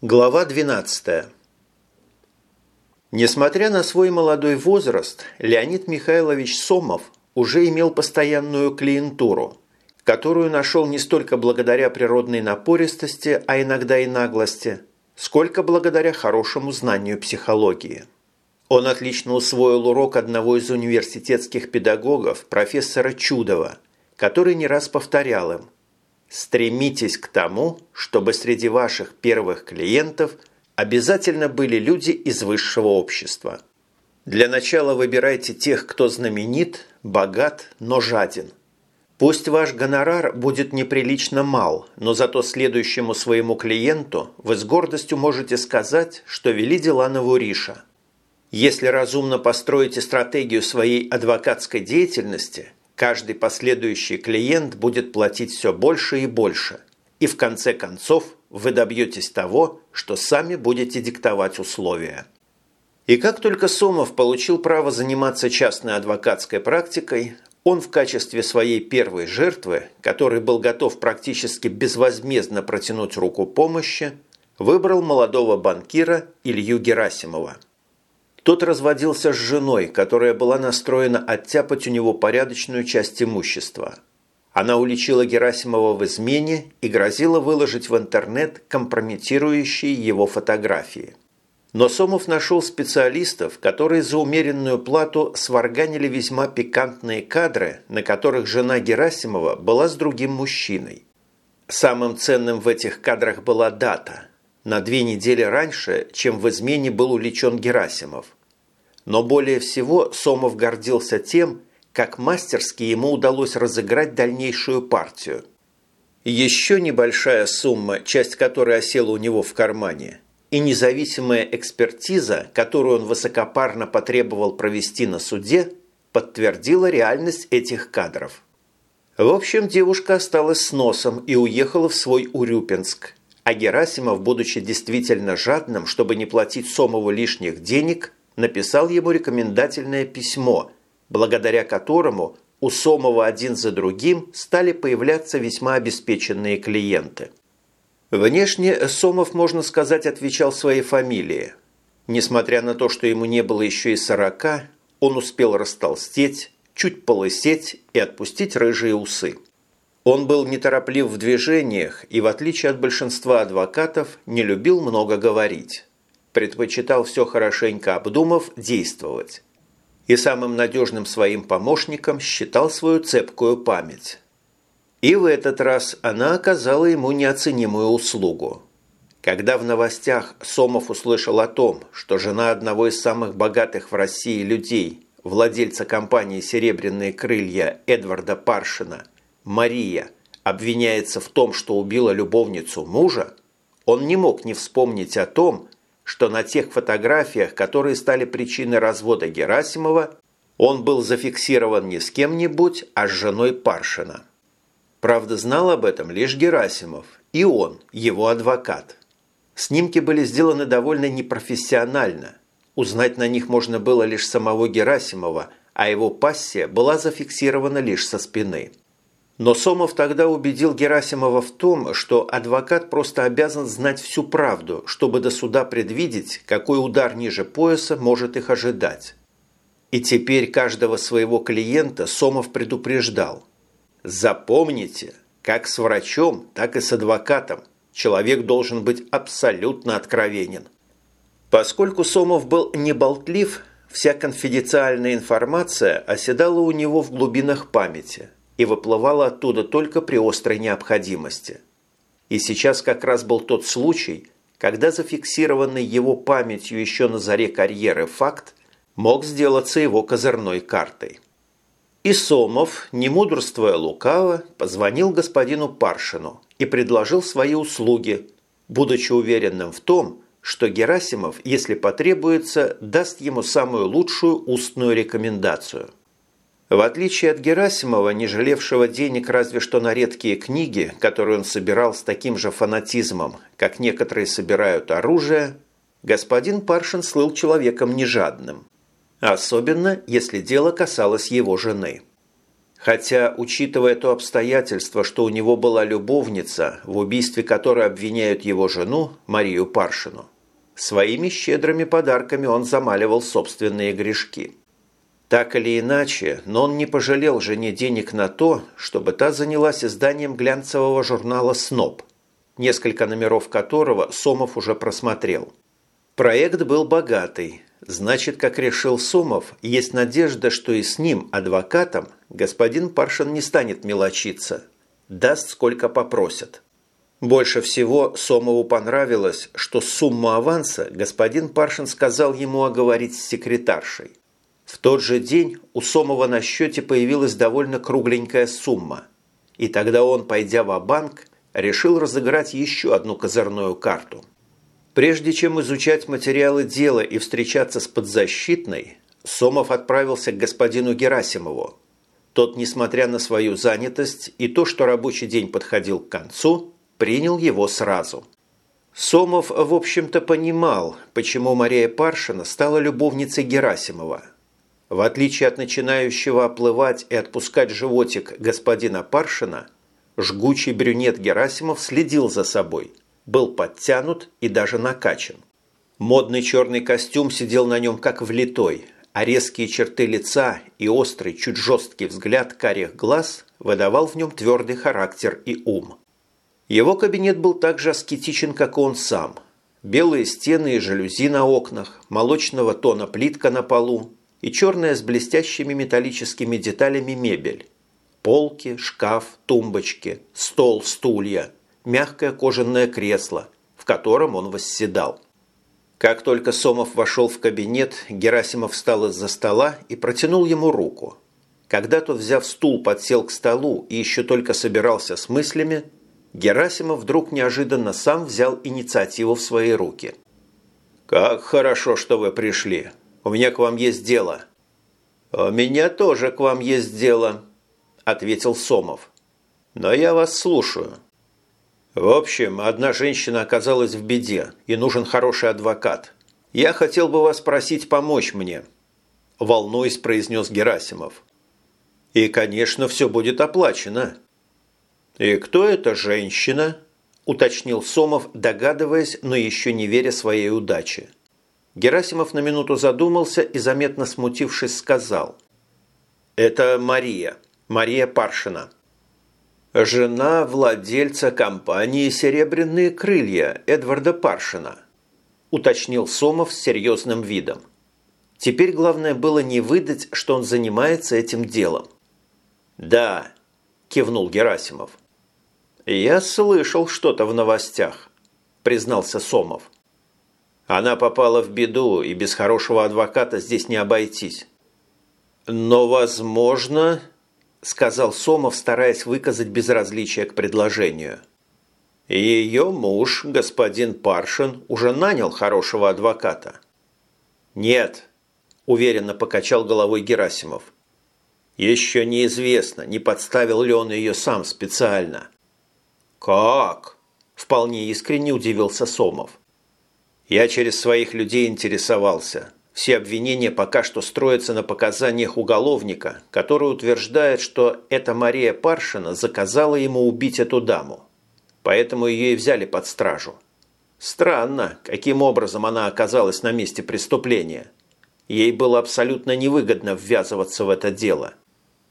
Глава 12. Несмотря на свой молодой возраст, Леонид Михайлович Сомов уже имел постоянную клиентуру, которую нашел не столько благодаря природной напористости, а иногда и наглости, сколько благодаря хорошему знанию психологии. Он отлично усвоил урок одного из университетских педагогов, профессора Чудова, который не раз повторял им – Стремитесь к тому, чтобы среди ваших первых клиентов обязательно были люди из высшего общества. Для начала выбирайте тех, кто знаменит, богат, но жаден. Пусть ваш гонорар будет неприлично мал, но зато следующему своему клиенту вы с гордостью можете сказать, что вели дела на Вуриша. Если разумно построите стратегию своей адвокатской деятельности – Каждый последующий клиент будет платить все больше и больше. И в конце концов вы добьетесь того, что сами будете диктовать условия. И как только Сомов получил право заниматься частной адвокатской практикой, он в качестве своей первой жертвы, который был готов практически безвозмездно протянуть руку помощи, выбрал молодого банкира Илью Герасимова – тот разводился с женой, которая была настроена оттяпать у него порядочную часть имущества. Она уличила Герасимова в измене и грозила выложить в интернет компрометирующие его фотографии. Но Сомов нашел специалистов, которые за умеренную плату сварганили весьма пикантные кадры, на которых жена Герасимова была с другим мужчиной. Самым ценным в этих кадрах была дата – на две недели раньше, чем в измене был уличен Герасимов. Но более всего Сомов гордился тем, как мастерски ему удалось разыграть дальнейшую партию. Еще небольшая сумма, часть которой осела у него в кармане, и независимая экспертиза, которую он высокопарно потребовал провести на суде, подтвердила реальность этих кадров. В общем, девушка осталась с носом и уехала в свой Урюпинск, а Герасимов, будучи действительно жадным, чтобы не платить Сомову лишних денег, написал ему рекомендательное письмо, благодаря которому у Сомова один за другим стали появляться весьма обеспеченные клиенты. Внешне Сомов, можно сказать, отвечал своей фамилии. Несмотря на то, что ему не было еще и сорока, он успел растолстеть, чуть полысеть и отпустить рыжие усы. Он был нетороплив в движениях и, в отличие от большинства адвокатов, не любил много говорить предпочитал все хорошенько обдумав действовать. И самым надежным своим помощником считал свою цепкую память. И в этот раз она оказала ему неоценимую услугу. Когда в новостях Сомов услышал о том, что жена одного из самых богатых в России людей, владельца компании «Серебряные крылья» Эдварда Паршина, Мария, обвиняется в том, что убила любовницу мужа, он не мог не вспомнить о том, что на тех фотографиях, которые стали причиной развода Герасимова, он был зафиксирован не с кем-нибудь, а с женой Паршина. Правда, знал об этом лишь Герасимов, и он, его адвокат. Снимки были сделаны довольно непрофессионально. Узнать на них можно было лишь самого Герасимова, а его пассия была зафиксирована лишь со спины – но Сомов тогда убедил Герасимова в том, что адвокат просто обязан знать всю правду, чтобы до суда предвидеть, какой удар ниже пояса может их ожидать. И теперь каждого своего клиента Сомов предупреждал. Запомните, как с врачом, так и с адвокатом человек должен быть абсолютно откровенен. Поскольку Сомов был не болтлив, вся конфиденциальная информация оседала у него в глубинах памяти – и выплывала оттуда только при острой необходимости. И сейчас как раз был тот случай, когда зафиксированный его памятью еще на заре карьеры факт мог сделаться его козырной картой. И Сомов, не мудрствуя лукаво, позвонил господину Паршину и предложил свои услуги, будучи уверенным в том, что Герасимов, если потребуется, даст ему самую лучшую устную рекомендацию. В отличие от Герасимова, не жалевшего денег разве что на редкие книги, которые он собирал с таким же фанатизмом, как некоторые собирают оружие, господин Паршин слыл человеком нежадным. Особенно, если дело касалось его жены. Хотя, учитывая то обстоятельство, что у него была любовница, в убийстве которой обвиняют его жену, Марию Паршину, своими щедрыми подарками он замаливал собственные грешки. Так или иначе, но он не пожалел жене денег на то, чтобы та занялась изданием глянцевого журнала «Сноб», несколько номеров которого Сомов уже просмотрел. Проект был богатый, значит, как решил Сомов, есть надежда, что и с ним, адвокатом, господин Паршин не станет мелочиться, даст сколько попросят. Больше всего Сомову понравилось, что сумму аванса господин Паршин сказал ему оговорить с секретаршей. В тот же день у Сомова на счете появилась довольно кругленькая сумма. И тогда он, пойдя в банк решил разыграть еще одну козырную карту. Прежде чем изучать материалы дела и встречаться с подзащитной, Сомов отправился к господину Герасимову. Тот, несмотря на свою занятость и то, что рабочий день подходил к концу, принял его сразу. Сомов, в общем-то, понимал, почему Мария Паршина стала любовницей Герасимова – в отличие от начинающего оплывать и отпускать животик господина Паршина, жгучий брюнет Герасимов следил за собой, был подтянут и даже накачан. Модный черный костюм сидел на нем как влитой, а резкие черты лица и острый, чуть жесткий взгляд карих глаз выдавал в нем твердый характер и ум. Его кабинет был так же аскетичен, как и он сам. Белые стены и жалюзи на окнах, молочного тона плитка на полу, и черная с блестящими металлическими деталями мебель. Полки, шкаф, тумбочки, стол, стулья, мягкое кожаное кресло, в котором он восседал. Как только Сомов вошел в кабинет, Герасимов встал из-за стола и протянул ему руку. Когда тот, взяв стул, подсел к столу и еще только собирался с мыслями, Герасимов вдруг неожиданно сам взял инициативу в свои руки. «Как хорошо, что вы пришли. У меня к вам есть дело». «У меня тоже к вам есть дело», – ответил Сомов. «Но я вас слушаю». «В общем, одна женщина оказалась в беде, и нужен хороший адвокат. Я хотел бы вас просить помочь мне», – волнуясь, произнес Герасимов. «И, конечно, все будет оплачено». «И кто эта женщина?» – уточнил Сомов, догадываясь, но еще не веря своей удаче. Герасимов на минуту задумался и, заметно смутившись, сказал. «Это Мария. Мария Паршина. Жена владельца компании «Серебряные крылья» Эдварда Паршина», уточнил Сомов с серьезным видом. Теперь главное было не выдать, что он занимается этим делом. «Да», – кивнул Герасимов. «Я слышал что-то в новостях», – признался Сомов. Она попала в беду, и без хорошего адвоката здесь не обойтись. Но, возможно, сказал Сомов, стараясь выказать безразличие к предложению. Ее муж, господин Паршин, уже нанял хорошего адвоката. Нет, уверенно покачал головой Герасимов. Еще неизвестно, не подставил ли он ее сам специально. «Как?» – вполне искренне удивился Сомов. Я через своих людей интересовался. Все обвинения пока что строятся на показаниях уголовника, который утверждает, что эта Мария Паршина заказала ему убить эту даму. Поэтому ее и взяли под стражу. Странно, каким образом она оказалась на месте преступления. Ей было абсолютно невыгодно ввязываться в это дело.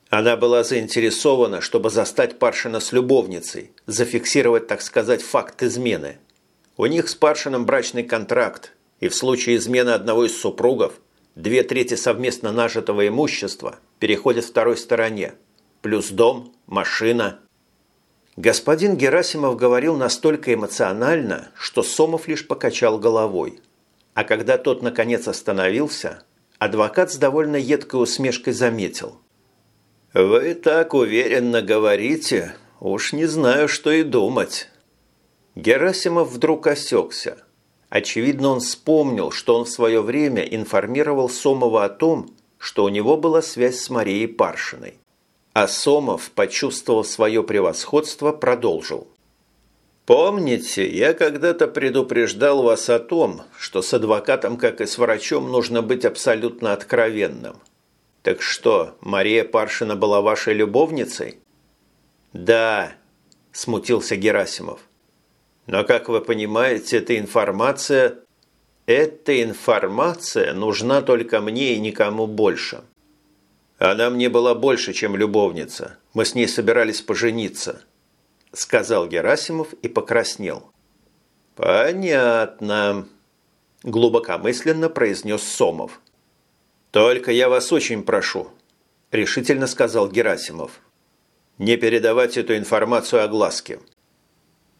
Она была заинтересована, чтобы застать Паршина с любовницей, зафиксировать, так сказать, факт измены – у них с Паршином брачный контракт, и в случае измены одного из супругов две трети совместно нажитого имущества переходят второй стороне, плюс дом, машина. Господин Герасимов говорил настолько эмоционально, что Сомов лишь покачал головой. А когда тот наконец остановился, адвокат с довольно едкой усмешкой заметил. «Вы так уверенно говорите, уж не знаю, что и думать». Герасимов вдруг осекся. Очевидно, он вспомнил, что он в свое время информировал Сомова о том, что у него была связь с Марией Паршиной. А Сомов, почувствовав свое превосходство, продолжил. «Помните, я когда-то предупреждал вас о том, что с адвокатом, как и с врачом, нужно быть абсолютно откровенным. Так что, Мария Паршина была вашей любовницей? Да, смутился Герасимов. Но, как вы понимаете, эта информация... Эта информация нужна только мне и никому больше. Она мне была больше, чем любовница. Мы с ней собирались пожениться, сказал Герасимов и покраснел. Понятно, глубокомысленно произнес Сомов. Только я вас очень прошу, решительно сказал Герасимов. Не передавать эту информацию огласке.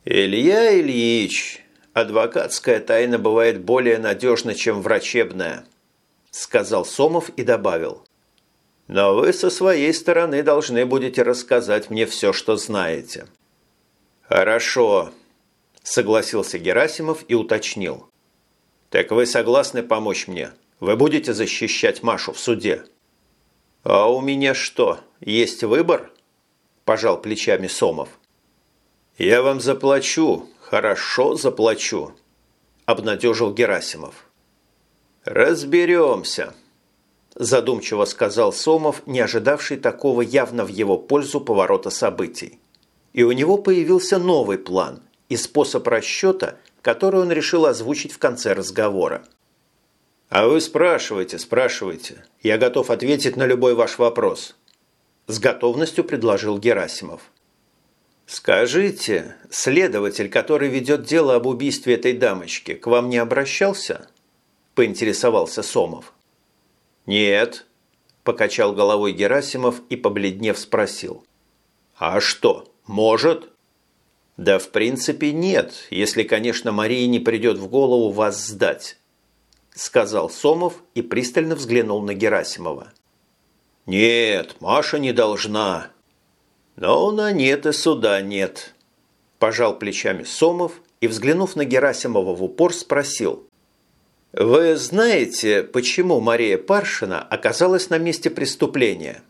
«Илья Ильич, адвокатская тайна бывает более надежна, чем врачебная», сказал Сомов и добавил. «Но вы со своей стороны должны будете рассказать мне все, что знаете». «Хорошо», – согласился Герасимов и уточнил. «Так вы согласны помочь мне? Вы будете защищать Машу в суде?» «А у меня что, есть выбор?» – пожал плечами Сомов. «Я вам заплачу, хорошо заплачу», – обнадежил Герасимов. «Разберемся», – задумчиво сказал Сомов, не ожидавший такого явно в его пользу поворота событий. И у него появился новый план и способ расчета, который он решил озвучить в конце разговора. «А вы спрашивайте, спрашивайте. Я готов ответить на любой ваш вопрос», – с готовностью предложил Герасимов. «Скажите, следователь, который ведет дело об убийстве этой дамочки, к вам не обращался?» – поинтересовался Сомов. «Нет», – покачал головой Герасимов и, побледнев, спросил. «А что, может?» «Да в принципе нет, если, конечно, Марии не придет в голову вас сдать», – сказал Сомов и пристально взглянул на Герасимова. «Нет, Маша не должна», «Но на нет и суда нет», – пожал плечами Сомов и, взглянув на Герасимова в упор, спросил. «Вы знаете, почему Мария Паршина оказалась на месте преступления?»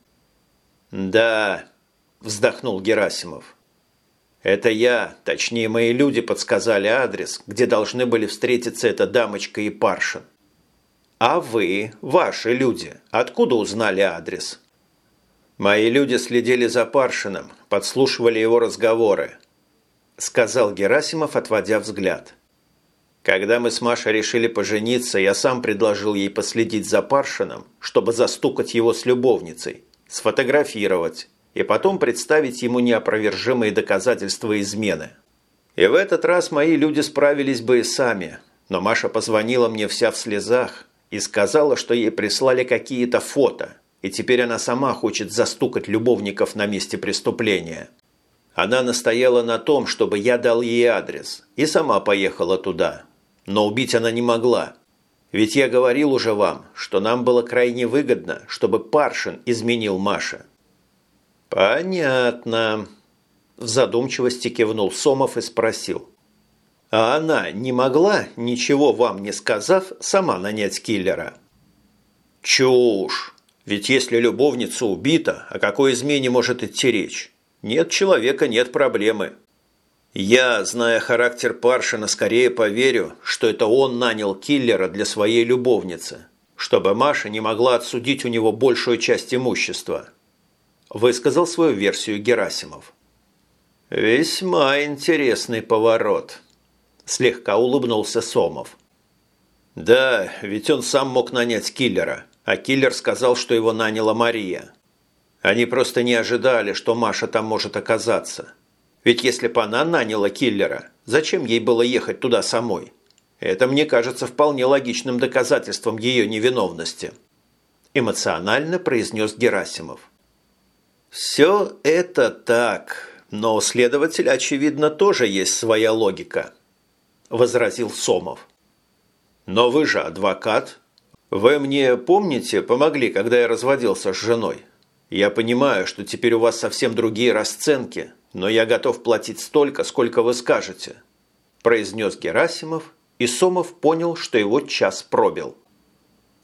«Да», – вздохнул Герасимов. «Это я, точнее мои люди подсказали адрес, где должны были встретиться эта дамочка и Паршин». «А вы, ваши люди, откуда узнали адрес?» «Мои люди следили за Паршиным, подслушивали его разговоры», – сказал Герасимов, отводя взгляд. «Когда мы с Машей решили пожениться, я сам предложил ей последить за Паршиным, чтобы застукать его с любовницей, сфотографировать и потом представить ему неопровержимые доказательства измены. И в этот раз мои люди справились бы и сами, но Маша позвонила мне вся в слезах и сказала, что ей прислали какие-то фото – и теперь она сама хочет застукать любовников на месте преступления. Она настояла на том, чтобы я дал ей адрес, и сама поехала туда. Но убить она не могла. Ведь я говорил уже вам, что нам было крайне выгодно, чтобы Паршин изменил Маше. «Понятно», – в задумчивости кивнул Сомов и спросил. «А она не могла, ничего вам не сказав, сама нанять киллера?» «Чушь!» Ведь если любовница убита, о какой измене может идти речь? Нет человека – нет проблемы. Я, зная характер Паршина, скорее поверю, что это он нанял киллера для своей любовницы, чтобы Маша не могла отсудить у него большую часть имущества. Высказал свою версию Герасимов. «Весьма интересный поворот», – слегка улыбнулся Сомов. «Да, ведь он сам мог нанять киллера а киллер сказал, что его наняла Мария. Они просто не ожидали, что Маша там может оказаться. Ведь если бы она наняла киллера, зачем ей было ехать туда самой? Это мне кажется вполне логичным доказательством ее невиновности. Эмоционально произнес Герасимов. «Все это так, но у следователя, очевидно, тоже есть своя логика», – возразил Сомов. «Но вы же адвокат, «Вы мне, помните, помогли, когда я разводился с женой? Я понимаю, что теперь у вас совсем другие расценки, но я готов платить столько, сколько вы скажете», – произнес Герасимов, и Сомов понял, что его час пробил.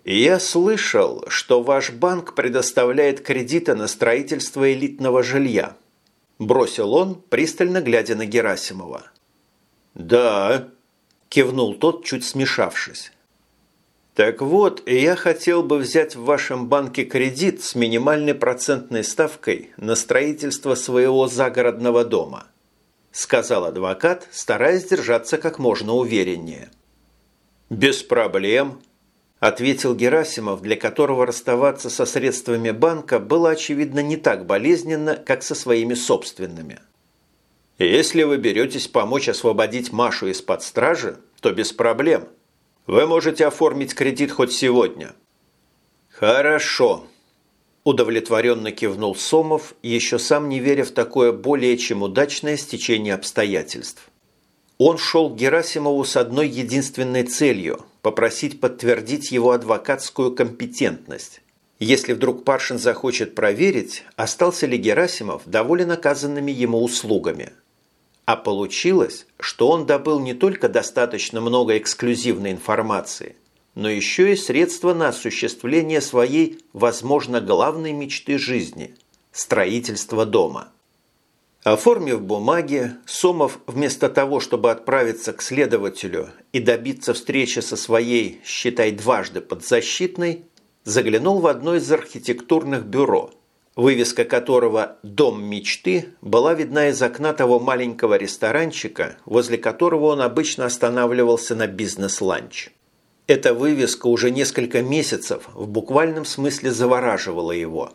«Я слышал, что ваш банк предоставляет кредиты на строительство элитного жилья», – бросил он, пристально глядя на Герасимова. «Да», – кивнул тот, чуть смешавшись. Так вот, я хотел бы взять в вашем банке кредит с минимальной процентной ставкой на строительство своего загородного дома, сказал адвокат, стараясь держаться как можно увереннее. Без проблем, ответил Герасимов, для которого расставаться со средствами банка было очевидно не так болезненно, как со своими собственными. Если вы беретесь помочь освободить Машу из-под стражи, то без проблем – вы можете оформить кредит хоть сегодня». «Хорошо», – удовлетворенно кивнул Сомов, еще сам не веря в такое более чем удачное стечение обстоятельств. Он шел к Герасимову с одной единственной целью – попросить подтвердить его адвокатскую компетентность. Если вдруг Паршин захочет проверить, остался ли Герасимов доволен оказанными ему услугами – а получилось, что он добыл не только достаточно много эксклюзивной информации, но еще и средства на осуществление своей, возможно, главной мечты жизни – строительства дома. Оформив бумаги, Сомов вместо того, чтобы отправиться к следователю и добиться встречи со своей, считай, дважды подзащитной, заглянул в одно из архитектурных бюро – вывеска которого «Дом мечты» была видна из окна того маленького ресторанчика, возле которого он обычно останавливался на бизнес-ланч. Эта вывеска уже несколько месяцев в буквальном смысле завораживала его.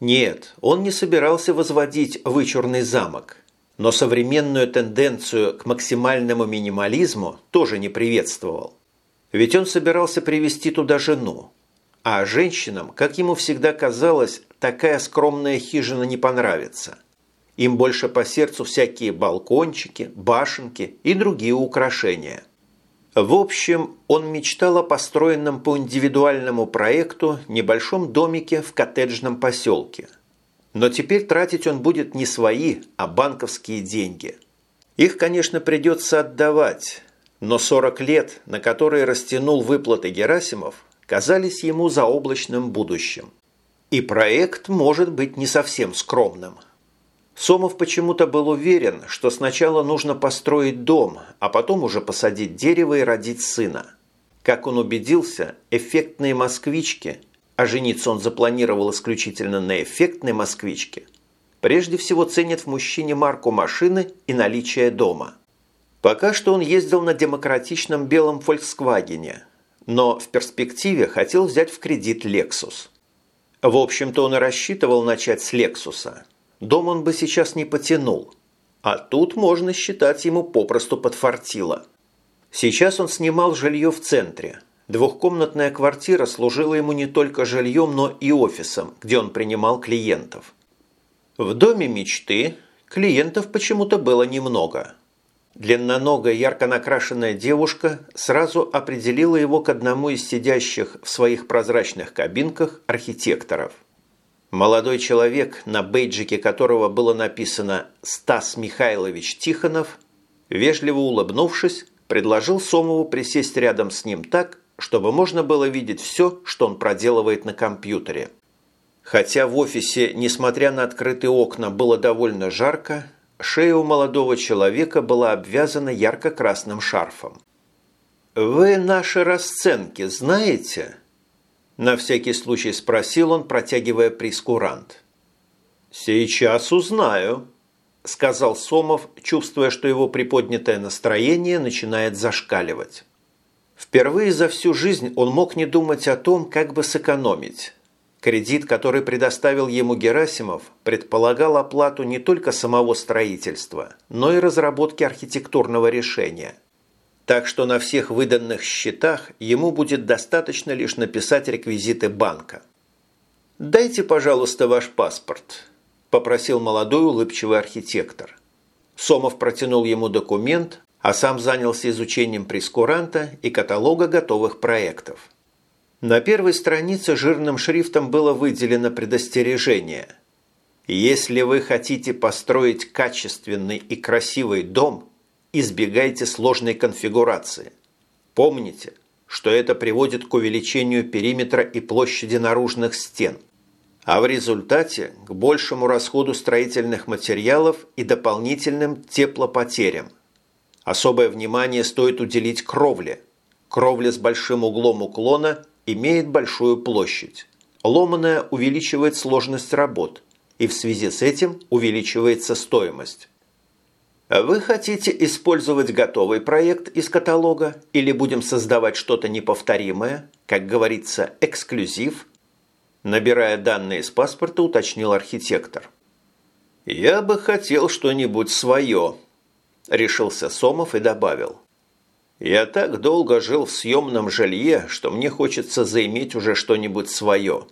Нет, он не собирался возводить вычурный замок, но современную тенденцию к максимальному минимализму тоже не приветствовал. Ведь он собирался привести туда жену, а женщинам, как ему всегда казалось, такая скромная хижина не понравится. Им больше по сердцу всякие балкончики, башенки и другие украшения. В общем, он мечтал о построенном по индивидуальному проекту небольшом домике в коттеджном поселке. Но теперь тратить он будет не свои, а банковские деньги. Их, конечно, придется отдавать, но 40 лет, на которые растянул выплаты Герасимов, казались ему заоблачным будущим. И проект может быть не совсем скромным. Сомов почему-то был уверен, что сначала нужно построить дом, а потом уже посадить дерево и родить сына. Как он убедился, эффектные москвички, а жениться он запланировал исключительно на эффектной москвичке, прежде всего ценят в мужчине марку машины и наличие дома. Пока что он ездил на демократичном белом «Фольксвагене», но в перспективе хотел взять в кредит «Лексус». В общем-то, он и рассчитывал начать с «Лексуса». Дом он бы сейчас не потянул, а тут можно считать ему попросту подфартило. Сейчас он снимал жилье в центре. Двухкомнатная квартира служила ему не только жильем, но и офисом, где он принимал клиентов. В доме мечты клиентов почему-то было немного – Длинноногая, ярко накрашенная девушка сразу определила его к одному из сидящих в своих прозрачных кабинках архитекторов. Молодой человек, на бейджике которого было написано «Стас Михайлович Тихонов», вежливо улыбнувшись, предложил Сомову присесть рядом с ним так, чтобы можно было видеть все, что он проделывает на компьютере. Хотя в офисе, несмотря на открытые окна, было довольно жарко, Шея у молодого человека была обвязана ярко-красным шарфом. «Вы наши расценки знаете?» На всякий случай спросил он, протягивая прескурант. «Сейчас узнаю», – сказал Сомов, чувствуя, что его приподнятое настроение начинает зашкаливать. Впервые за всю жизнь он мог не думать о том, как бы сэкономить. Кредит, который предоставил ему Герасимов, предполагал оплату не только самого строительства, но и разработки архитектурного решения. Так что на всех выданных счетах ему будет достаточно лишь написать реквизиты банка. «Дайте, пожалуйста, ваш паспорт», – попросил молодой улыбчивый архитектор. Сомов протянул ему документ, а сам занялся изучением прескуранта и каталога готовых проектов. На первой странице жирным шрифтом было выделено предостережение. Если вы хотите построить качественный и красивый дом, избегайте сложной конфигурации. Помните, что это приводит к увеличению периметра и площади наружных стен, а в результате к большему расходу строительных материалов и дополнительным теплопотерям. Особое внимание стоит уделить кровле – Кровля с большим углом уклона имеет большую площадь. Ломаная увеличивает сложность работ, и в связи с этим увеличивается стоимость. Вы хотите использовать готовый проект из каталога или будем создавать что-то неповторимое, как говорится, эксклюзив? Набирая данные из паспорта, уточнил архитектор. «Я бы хотел что-нибудь свое», – решился Сомов и добавил. «Я так долго жил в съемном жилье, что мне хочется заиметь уже что-нибудь свое».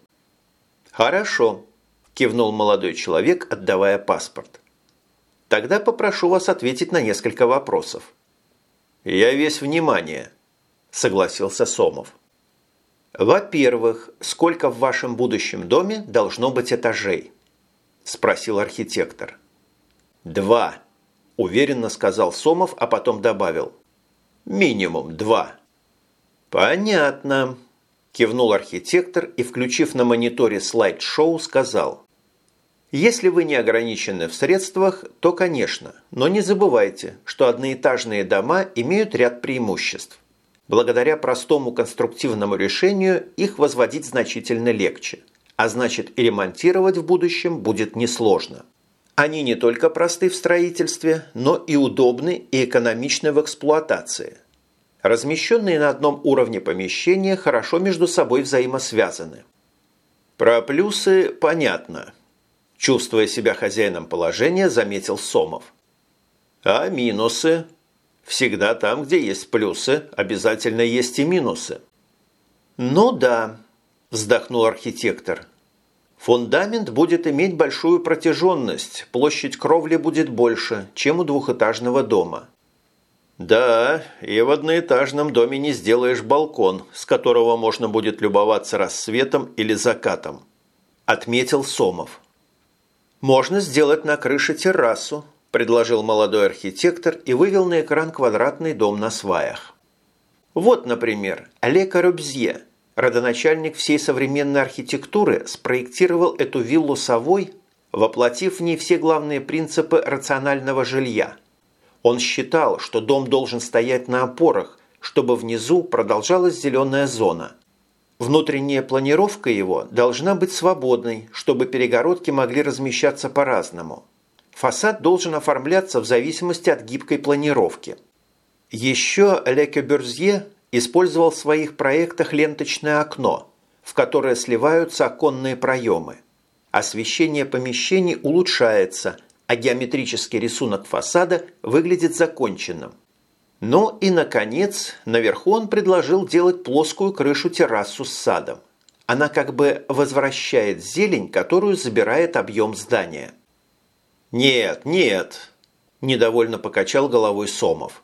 «Хорошо», – кивнул молодой человек, отдавая паспорт. «Тогда попрошу вас ответить на несколько вопросов». «Я весь внимание», – согласился Сомов. «Во-первых, сколько в вашем будущем доме должно быть этажей?» – спросил архитектор. «Два», – уверенно сказал Сомов, а потом добавил. «Минимум два». «Понятно», – кивнул архитектор и, включив на мониторе слайд-шоу, сказал. «Если вы не ограничены в средствах, то, конечно, но не забывайте, что одноэтажные дома имеют ряд преимуществ. Благодаря простому конструктивному решению их возводить значительно легче, а значит и ремонтировать в будущем будет несложно. Они не только просты в строительстве, но и удобны и экономичны в эксплуатации. Размещенные на одном уровне помещения хорошо между собой взаимосвязаны. Про плюсы понятно. Чувствуя себя хозяином положения, заметил Сомов. А минусы? Всегда там, где есть плюсы, обязательно есть и минусы. «Ну да», – вздохнул архитектор. «Фундамент будет иметь большую протяженность, площадь кровли будет больше, чем у двухэтажного дома». «Да, и в одноэтажном доме не сделаешь балкон, с которого можно будет любоваться рассветом или закатом», – отметил Сомов. «Можно сделать на крыше террасу, предложил молодой архитектор и вывел на экран квадратный дом на сваях. Вот, например, Ле Корюбзье, родоначальник всей современной архитектуры, спроектировал эту виллу совой, воплотив в ней все главные принципы рационального жилья. Он считал, что дом должен стоять на опорах, чтобы внизу продолжалась зеленая зона. Внутренняя планировка его должна быть свободной, чтобы перегородки могли размещаться по-разному – Фасад должен оформляться в зависимости от гибкой планировки. Еще Ле Кебюрзье использовал в своих проектах ленточное окно, в которое сливаются оконные проемы. Освещение помещений улучшается, а геометрический рисунок фасада выглядит законченным. Ну и, наконец, наверху он предложил делать плоскую крышу-террасу с садом. Она как бы возвращает зелень, которую забирает объем здания. «Нет, нет», – недовольно покачал головой Сомов.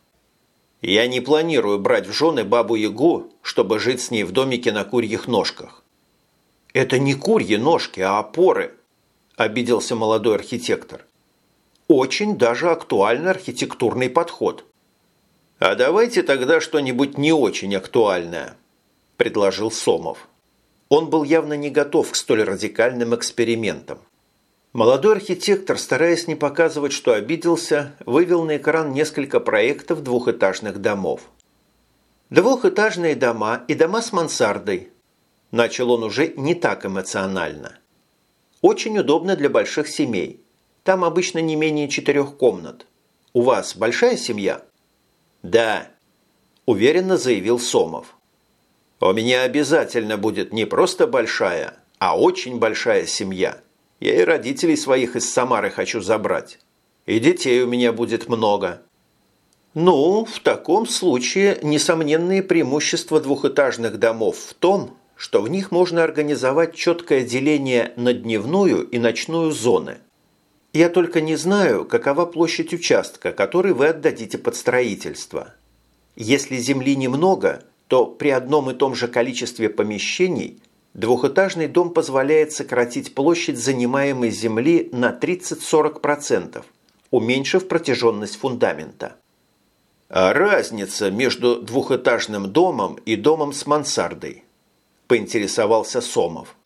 «Я не планирую брать в жены бабу-ягу, чтобы жить с ней в домике на курьих ножках». «Это не курьи ножки, а опоры», – обиделся молодой архитектор. «Очень даже актуальный архитектурный подход». «А давайте тогда что-нибудь не очень актуальное», – предложил Сомов. Он был явно не готов к столь радикальным экспериментам. Молодой архитектор, стараясь не показывать, что обиделся, вывел на экран несколько проектов двухэтажных домов. «Двухэтажные дома и дома с мансардой», – начал он уже не так эмоционально. «Очень удобно для больших семей. Там обычно не менее четырех комнат. У вас большая семья?» «Да», – уверенно заявил Сомов. «У меня обязательно будет не просто большая, а очень большая семья». Я и родителей своих из Самары хочу забрать. И детей у меня будет много. Ну, в таком случае несомненные преимущества двухэтажных домов в том, что в них можно организовать четкое деление на дневную и ночную зоны. Я только не знаю, какова площадь участка, который вы отдадите под строительство. Если земли немного, то при одном и том же количестве помещений Двухэтажный дом позволяет сократить площадь занимаемой земли на 30-40%, уменьшив протяженность фундамента. А разница между двухэтажным домом и домом с мансардой? Поинтересовался Сомов.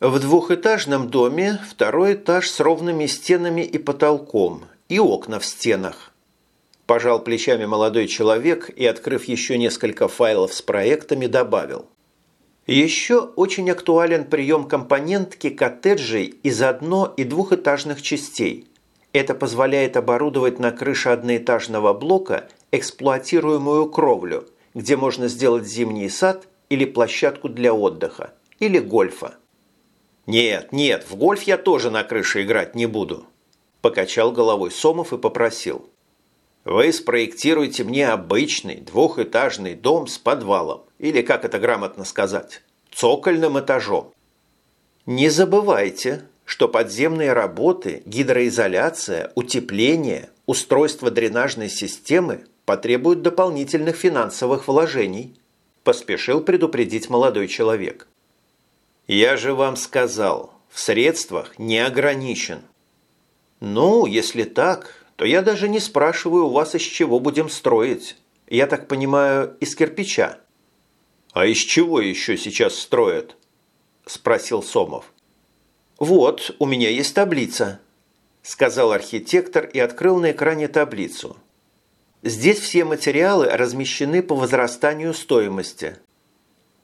В двухэтажном доме второй этаж с ровными стенами и потолком, и окна в стенах. – пожал плечами молодой человек и, открыв еще несколько файлов с проектами, добавил. Еще очень актуален прием компонентки коттеджей из одно- и двухэтажных частей. Это позволяет оборудовать на крыше одноэтажного блока эксплуатируемую кровлю, где можно сделать зимний сад или площадку для отдыха, или гольфа. «Нет, нет, в гольф я тоже на крыше играть не буду», – покачал головой Сомов и попросил. «Вы спроектируйте мне обычный двухэтажный дом с подвалом или, как это грамотно сказать, цокольным этажом. Не забывайте, что подземные работы, гидроизоляция, утепление, устройство дренажной системы потребуют дополнительных финансовых вложений, поспешил предупредить молодой человек. Я же вам сказал, в средствах не ограничен. Ну, если так, то я даже не спрашиваю у вас, из чего будем строить. Я так понимаю, из кирпича. «А из чего еще сейчас строят?» – спросил Сомов. «Вот, у меня есть таблица», – сказал архитектор и открыл на экране таблицу. «Здесь все материалы размещены по возрастанию стоимости».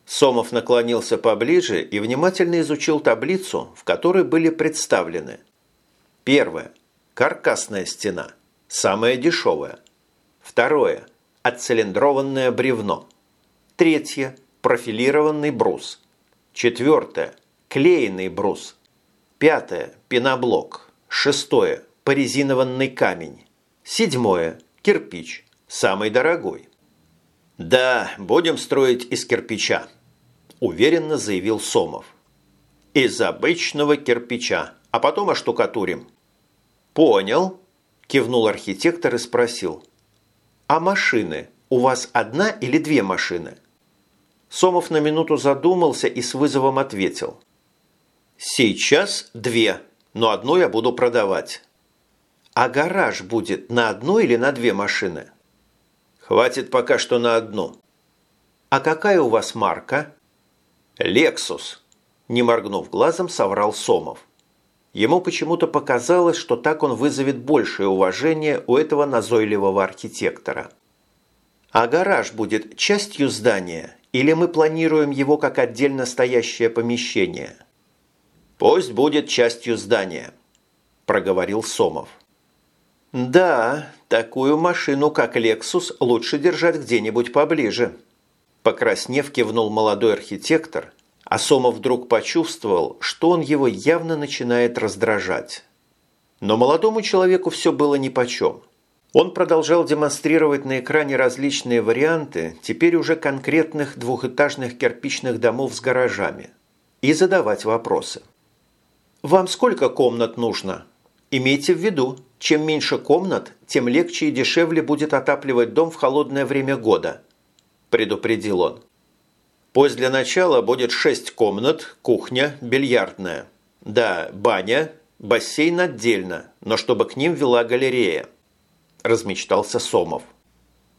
Сомов наклонился поближе и внимательно изучил таблицу, в которой были представлены. Первое. Каркасная стена. Самая дешевая. Второе. Отцилиндрованное бревно. Третье – профилированный брус. Четвертое – клеенный брус. Пятое – пеноблок. Шестое – порезинованный камень. Седьмое – кирпич. Самый дорогой. «Да, будем строить из кирпича», – уверенно заявил Сомов. «Из обычного кирпича, а потом оштукатурим». «Понял», – кивнул архитектор и спросил. «А машины? У вас одна или две машины?» Сомов на минуту задумался и с вызовом ответил. «Сейчас две, но одну я буду продавать». «А гараж будет на одну или на две машины?» «Хватит пока что на одну». «А какая у вас марка?» «Лексус», – не моргнув глазом, соврал Сомов. Ему почему-то показалось, что так он вызовет большее уважение у этого назойливого архитектора. «А гараж будет частью здания или мы планируем его как отдельно стоящее помещение? Пусть будет частью здания, проговорил Сомов. Да, такую машину, как Lexus, лучше держать где-нибудь поближе. Покраснев, кивнул молодой архитектор, а Сомов вдруг почувствовал, что он его явно начинает раздражать. Но молодому человеку все было нипочем. Он продолжал демонстрировать на экране различные варианты, теперь уже конкретных двухэтажных кирпичных домов с гаражами, и задавать вопросы. «Вам сколько комнат нужно? Имейте в виду, чем меньше комнат, тем легче и дешевле будет отапливать дом в холодное время года», – предупредил он. «Пусть для начала будет шесть комнат, кухня, бильярдная. Да, баня, бассейн отдельно, но чтобы к ним вела галерея». – размечтался Сомов.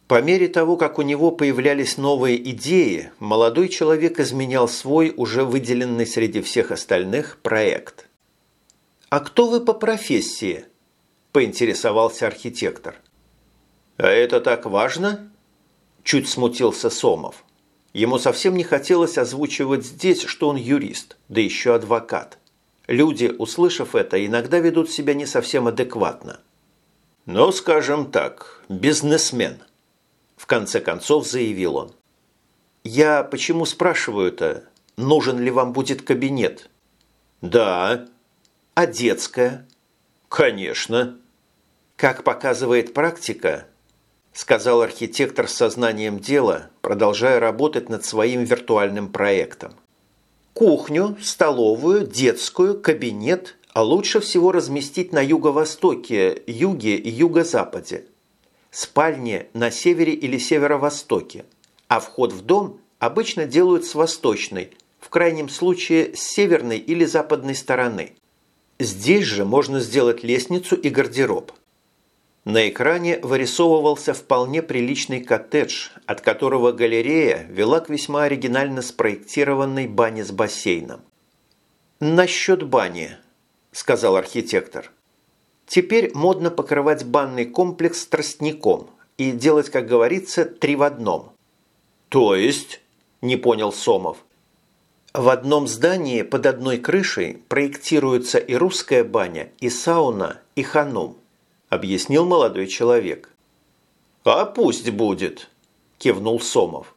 По мере того, как у него появлялись новые идеи, молодой человек изменял свой, уже выделенный среди всех остальных, проект. «А кто вы по профессии?» – поинтересовался архитектор. «А это так важно?» – чуть смутился Сомов. Ему совсем не хотелось озвучивать здесь, что он юрист, да еще адвокат. Люди, услышав это, иногда ведут себя не совсем адекватно – «Ну, скажем так, бизнесмен», – в конце концов заявил он. «Я почему спрашиваю-то, нужен ли вам будет кабинет?» «Да». «А детская?» «Конечно». «Как показывает практика», – сказал архитектор с сознанием дела, продолжая работать над своим виртуальным проектом. «Кухню, столовую, детскую, кабинет – а лучше всего разместить на юго-востоке, юге и юго-западе. Спальни на севере или северо-востоке, а вход в дом обычно делают с восточной, в крайнем случае с северной или западной стороны. Здесь же можно сделать лестницу и гардероб. На экране вырисовывался вполне приличный коттедж, от которого галерея вела к весьма оригинально спроектированной бане с бассейном. Насчет бани –– сказал архитектор. Теперь модно покрывать банный комплекс тростником и делать, как говорится, три в одном. То есть, не понял Сомов. В одном здании под одной крышей проектируется и русская баня, и сауна, и ханум, объяснил молодой человек. А пусть будет, кивнул Сомов.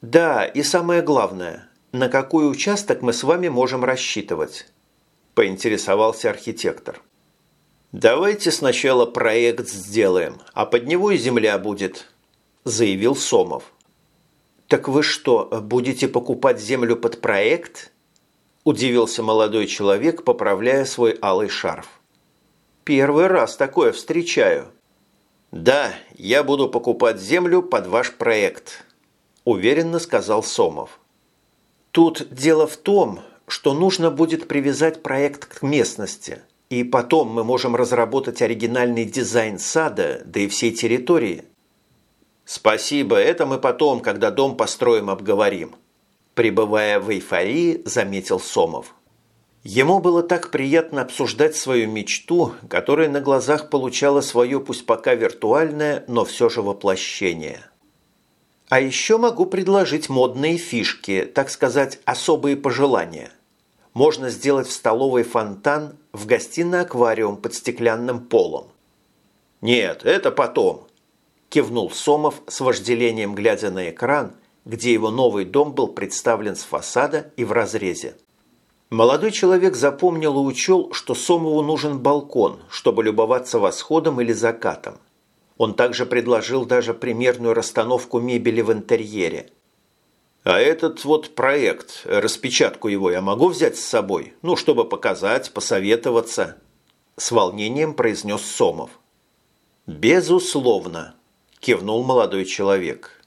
Да, и самое главное, на какой участок мы с вами можем рассчитывать? Поинтересовался архитектор. «Давайте сначала проект сделаем, а под него и земля будет», – заявил Сомов. «Так вы что, будете покупать землю под проект?» – удивился молодой человек, поправляя свой алый шарф. «Первый раз такое встречаю». «Да, я буду покупать землю под ваш проект», – уверенно сказал Сомов. «Тут дело в том, что нужно будет привязать проект к местности – и потом мы можем разработать оригинальный дизайн сада, да и всей территории. Спасибо, это мы потом, когда дом построим, обговорим. Пребывая в эйфории, заметил Сомов. Ему было так приятно обсуждать свою мечту, которая на глазах получала свое, пусть пока виртуальное, но все же воплощение. А еще могу предложить модные фишки, так сказать, особые пожелания – можно сделать в столовой фонтан, в гостиной аквариум под стеклянным полом. «Нет, это потом», – кивнул Сомов с вожделением, глядя на экран, где его новый дом был представлен с фасада и в разрезе. Молодой человек запомнил и учел, что Сомову нужен балкон, чтобы любоваться восходом или закатом. Он также предложил даже примерную расстановку мебели в интерьере – а этот вот проект, распечатку его я могу взять с собой? Ну, чтобы показать, посоветоваться?» С волнением произнес Сомов. «Безусловно», – кивнул молодой человек.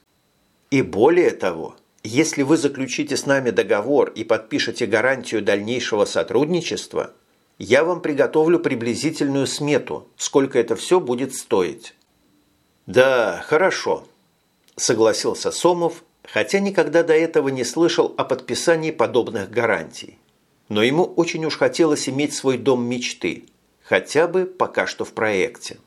«И более того, если вы заключите с нами договор и подпишете гарантию дальнейшего сотрудничества, я вам приготовлю приблизительную смету, сколько это все будет стоить». «Да, хорошо», – согласился Сомов хотя никогда до этого не слышал о подписании подобных гарантий. Но ему очень уж хотелось иметь свой дом мечты, хотя бы пока что в проекте.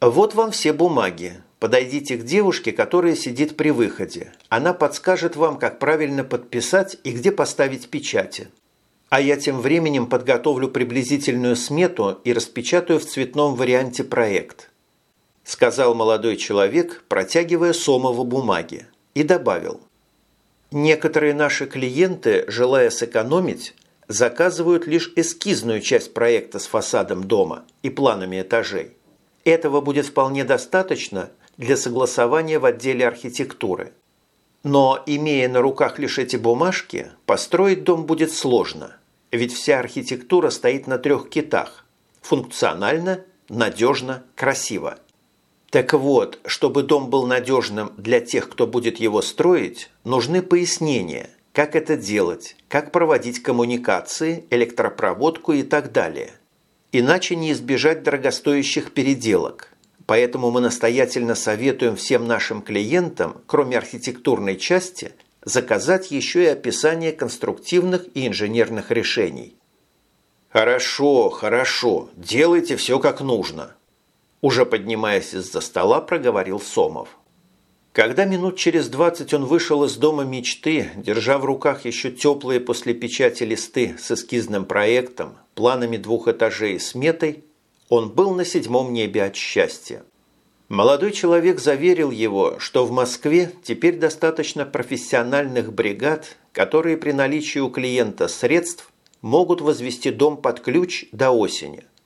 Вот вам все бумаги. Подойдите к девушке, которая сидит при выходе. Она подскажет вам, как правильно подписать и где поставить печати. А я тем временем подготовлю приблизительную смету и распечатаю в цветном варианте проект», сказал молодой человек, протягивая Сомову бумаги и добавил. Некоторые наши клиенты, желая сэкономить, заказывают лишь эскизную часть проекта с фасадом дома и планами этажей. Этого будет вполне достаточно для согласования в отделе архитектуры. Но, имея на руках лишь эти бумажки, построить дом будет сложно, ведь вся архитектура стоит на трех китах – функционально, надежно, красиво – так вот, чтобы дом был надежным для тех, кто будет его строить, нужны пояснения, как это делать, как проводить коммуникации, электропроводку и так далее. Иначе не избежать дорогостоящих переделок. Поэтому мы настоятельно советуем всем нашим клиентам, кроме архитектурной части, заказать еще и описание конструктивных и инженерных решений. «Хорошо, хорошо, делайте все как нужно», уже поднимаясь из-за стола, проговорил Сомов. Когда минут через двадцать он вышел из дома мечты, держа в руках еще теплые после печати листы с эскизным проектом, планами двух этажей и сметой, он был на седьмом небе от счастья. Молодой человек заверил его, что в Москве теперь достаточно профессиональных бригад, которые при наличии у клиента средств могут возвести дом под ключ до осени –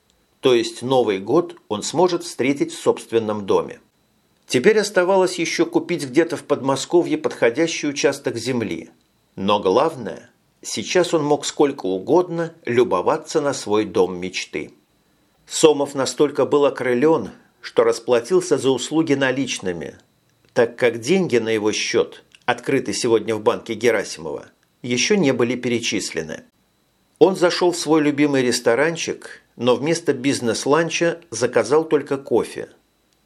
то есть Новый год он сможет встретить в собственном доме. Теперь оставалось еще купить где-то в Подмосковье подходящий участок земли. Но главное, сейчас он мог сколько угодно любоваться на свой дом мечты. Сомов настолько был окрылен, что расплатился за услуги наличными, так как деньги на его счет, открытый сегодня в банке Герасимова, еще не были перечислены. Он зашел в свой любимый ресторанчик но вместо бизнес-ланча заказал только кофе.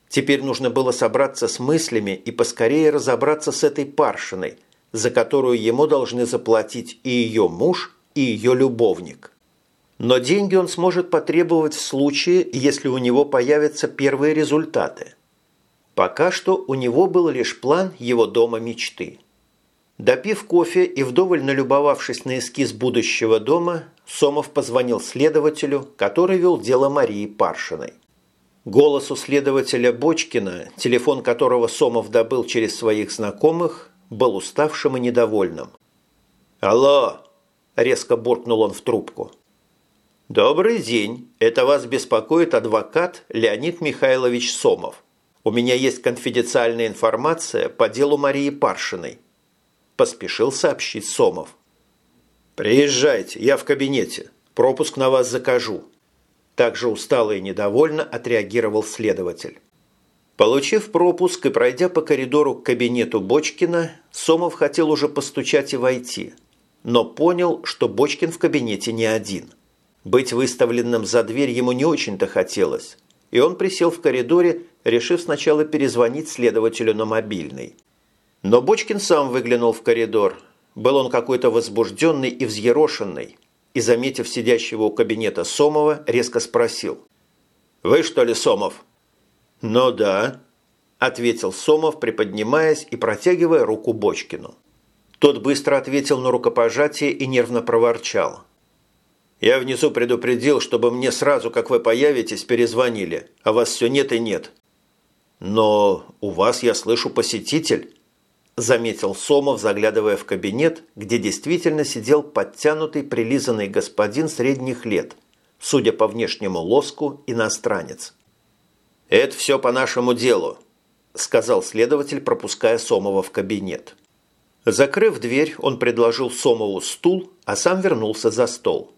Теперь нужно было собраться с мыслями и поскорее разобраться с этой паршиной, за которую ему должны заплатить и ее муж, и ее любовник. Но деньги он сможет потребовать в случае, если у него появятся первые результаты. Пока что у него был лишь план его дома мечты. Допив кофе и вдоволь налюбовавшись на эскиз будущего дома, Сомов позвонил следователю, который вел дело Марии Паршиной. Голос у следователя Бочкина, телефон которого Сомов добыл через своих знакомых, был уставшим и недовольным. «Алло!» – резко буркнул он в трубку. «Добрый день. Это вас беспокоит адвокат Леонид Михайлович Сомов. У меня есть конфиденциальная информация по делу Марии Паршиной», – поспешил сообщить Сомов. «Приезжайте, я в кабинете. Пропуск на вас закажу», также устало и недовольно отреагировал следователь. Получив пропуск и пройдя по коридору к кабинету Бочкина, Сомов хотел уже постучать и войти, но понял, что Бочкин в кабинете не один. Быть выставленным за дверь ему не очень-то хотелось, и он присел в коридоре, решив сначала перезвонить следователю на мобильный. Но Бочкин сам выглянул в коридор. Был он какой-то возбужденный и взъерошенный, и, заметив сидящего у кабинета Сомова, резко спросил. «Вы что ли, Сомов?» «Ну да», – ответил Сомов, приподнимаясь и протягивая руку Бочкину. Тот быстро ответил на рукопожатие и нервно проворчал. «Я внизу предупредил, чтобы мне сразу, как вы появитесь, перезвонили, а вас все нет и нет». «Но у вас, я слышу, посетитель» заметил Сомов, заглядывая в кабинет, где действительно сидел подтянутый прилизанный господин средних лет, судя по внешнему лоску, иностранец. «Это все по нашему делу», – сказал следователь, пропуская Сомова в кабинет. Закрыв дверь, он предложил Сомову стул, а сам вернулся за стол.